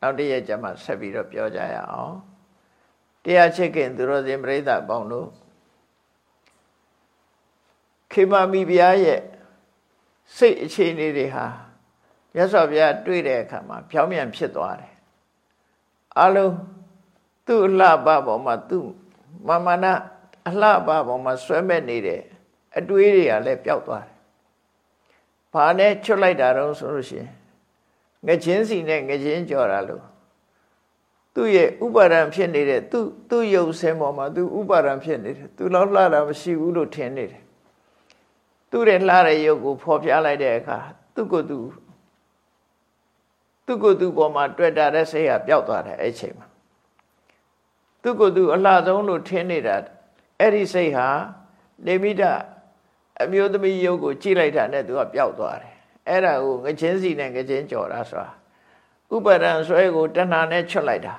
နောက်တည့်ရက်ကျမှဆက်ပြီးတော့ပြောကြရအောင်တရားချစ်ခင်သူတော်စင်ပြိဿပေါင်းတို့ခေမမိဘုရားရဲ့စိတ်အခြေအနေတွေဟာမြတ်စွာဘုရားတွေ့တဲ့အခါမှာဖြောင်းပြန်ဖြစ်သွားတယ်အလုံး သူ့အလှပပေါ်မှာသူ့မမနာအလှပပေါ်မှာဆွဲမဲ့နေတဲ့အတွေးတွေကလည်းပျောက်သွားတယ်။ဘာနဲ့ချွတ်လိုက်တာတော့ဆိုလို့ရှိရင်ငချင်းစီနဲ့ငချင်းကြော်တာလို့သူ့ရဲ့ဥပါဒံဖြစ်နေတဲ့သူ့သူ့ရုပ်ဆင်းပေါ်မှာသူဥပါဒံဖြစ်နေတယ်သူလောက်လှတာမရှိဘူးလို့ထင်နေတယ်သူ့ရဲ့လှတဲ့ရုပ်ကိုဖော်ပြလိုက်တဲ့အခါသူ့ကိုယ်သူသူ့ကိုယ်သူပေါ်မှာတွေ့တာတဲ့စိတ်ကပျောက်သွားတယ်အဲ့ချိန်မှာ သူ့ကိုယ်သူအလှဆုံးလို့ထင်နေတာအဲ့ဒီစိတ်ဟာနေမိတအမျိုးသမီးရုပ်ကိုကြည့်လိုက်တာနဲ့သူကပျောက်သွားတယ်အဲ့ဒါကိုငချင်းစီနဲ့ငချင်းကြော်တာဆိုတာဥပါဒံဆွဲကိုတဏှာနဲ့ချွတ်လိုက်တာ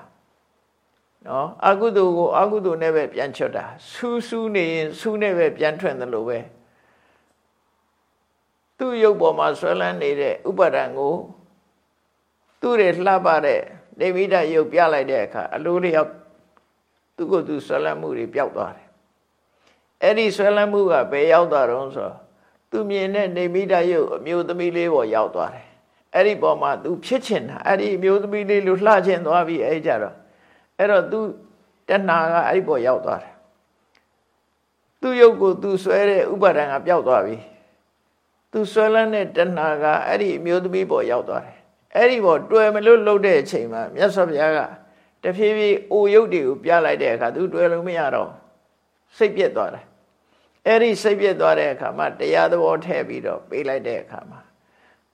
နော်အကုသိုလ်ကိုအကုသိုလ်နဲ့ပဲပြန်ချွတ်တာဆူးဆူးနေရင်ဆူးနဲ့ပဲပြန်ထွက်တယ်လို့ပဲသူ့ရုပ်ပေါ်မှာဆွဲလန်းနေတဲ့ဥပါဒံကိုသူ့ရဲ့လှပတဲ့နေမိတရုပ်ပြလိုက်တဲ့အခါအလိုလျောက် သူ့ကိုယ်သူဆွဲလန်းမှုတွေပျောက်သွားတယ်အဲ့ဒီဆွဲလန်းမှုကဘယ်ရောက်သွားတော့ဆိုသူမြင်တဲ့နေမိတရုပ်အမျိုးသမီးလေးပေါ်ရောက်သွားတယ်အဲ့ဒီပေါ်မှာသူဖြစ်ချင်တာအဲ့ဒီအမျိုးသမီးလေးလိုလှချင်သွားပြီအဲ့ကြတော့အဲ့တော့သူတဏှာကအဲ့ဒီပေါ်ရောက်သွားတယ်သူ့ရုပ်ကိုသူဆွဲတဲ့ဥပါဒံကပျောက်သွားပြီသူဆွဲလန်းတဲ့တဏှာကအဲ့ဒီအမျိုးသမီးပေါ်ရောက်သွားတယ်အဲ့ဒီပေါ်တွေ့မလို့လှုပ်တဲ့အချိန်မှာမြတ်စွာဘုရားက တဖြည်းဖြည်းအိုရုပ်တွေကိုပြလိုက်တဲ့အခါသူတွေ့လို့မရတော့စိတ်ပြက်သွားတယ်အဲ့ဒီစိတ်ပြက်သွားတဲ့အခါမှာတရားသဘောထည့်ပြီးတော့ပေးလိုက်တဲ့အခါမှာ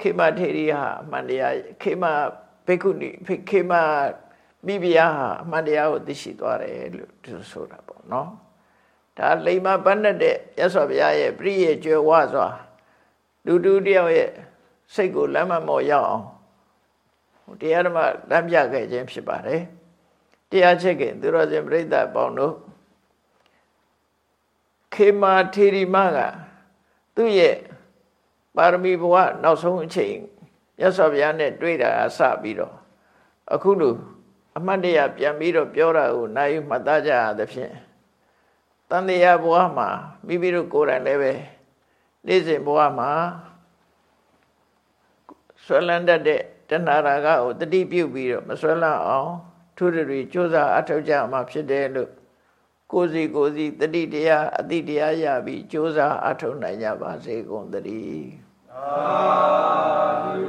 ခေမထေရီဟာအမှန်တရားခေမဘိက္ခုနီခေမမိဖုရားဟာအမှန်တရားကိုသိရှိသွားတယ်လို့သူဆိုတာပေါ့နော်ဒါလိမ္မာပန်းတဲ့ရသော်ဘုရားရဲ့ပြည့်ရဲ့ကြွယ်ဝစွာလူတူတယောက်ရဲ့စိတ်ကိုလမ်းမမော်ရောက်အောင်တရားဓမ္မလမ်းပြခဲ့ခြင်းဖြစ်ပါတယ် တရားချက်ခင်သူတော်စင်ပြိဿပေါင်းတို့ခေမာထေရီမကသူ့ရဲ့ပါရမီဘဝနောက်ဆုံးအချိန်မြတ်စွာဘုရားနဲ့တွေ့တာအစပြီးတော့အခုလိုအမှတ်တရပြန်ပြီးတော့ပြောတာကိုနိုင်မှတ်သားကြရသဖြင့်တန်တရားဘဝမှာမိမိတို့ကိုယ်တိုင်လည်းပဲနေ့စဉ်ဘဝမှာဆွဲလန်းတတ်တဲ့တဏှာရာဂကိုတတိပြုတ်ပြီးတော့မဆွဲလန်းအောင် ထုရရီကြိုးစားအထောက်ကြမှာဖြစ်တယ်လို့ကိုယ်စီကိုယ်စီတတိတရားအတိတရားရပြီးကြိုးစားအထောက်နိုင်ကြပါစေကုန်သတည်းသာဓု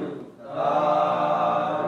သာဓုသာ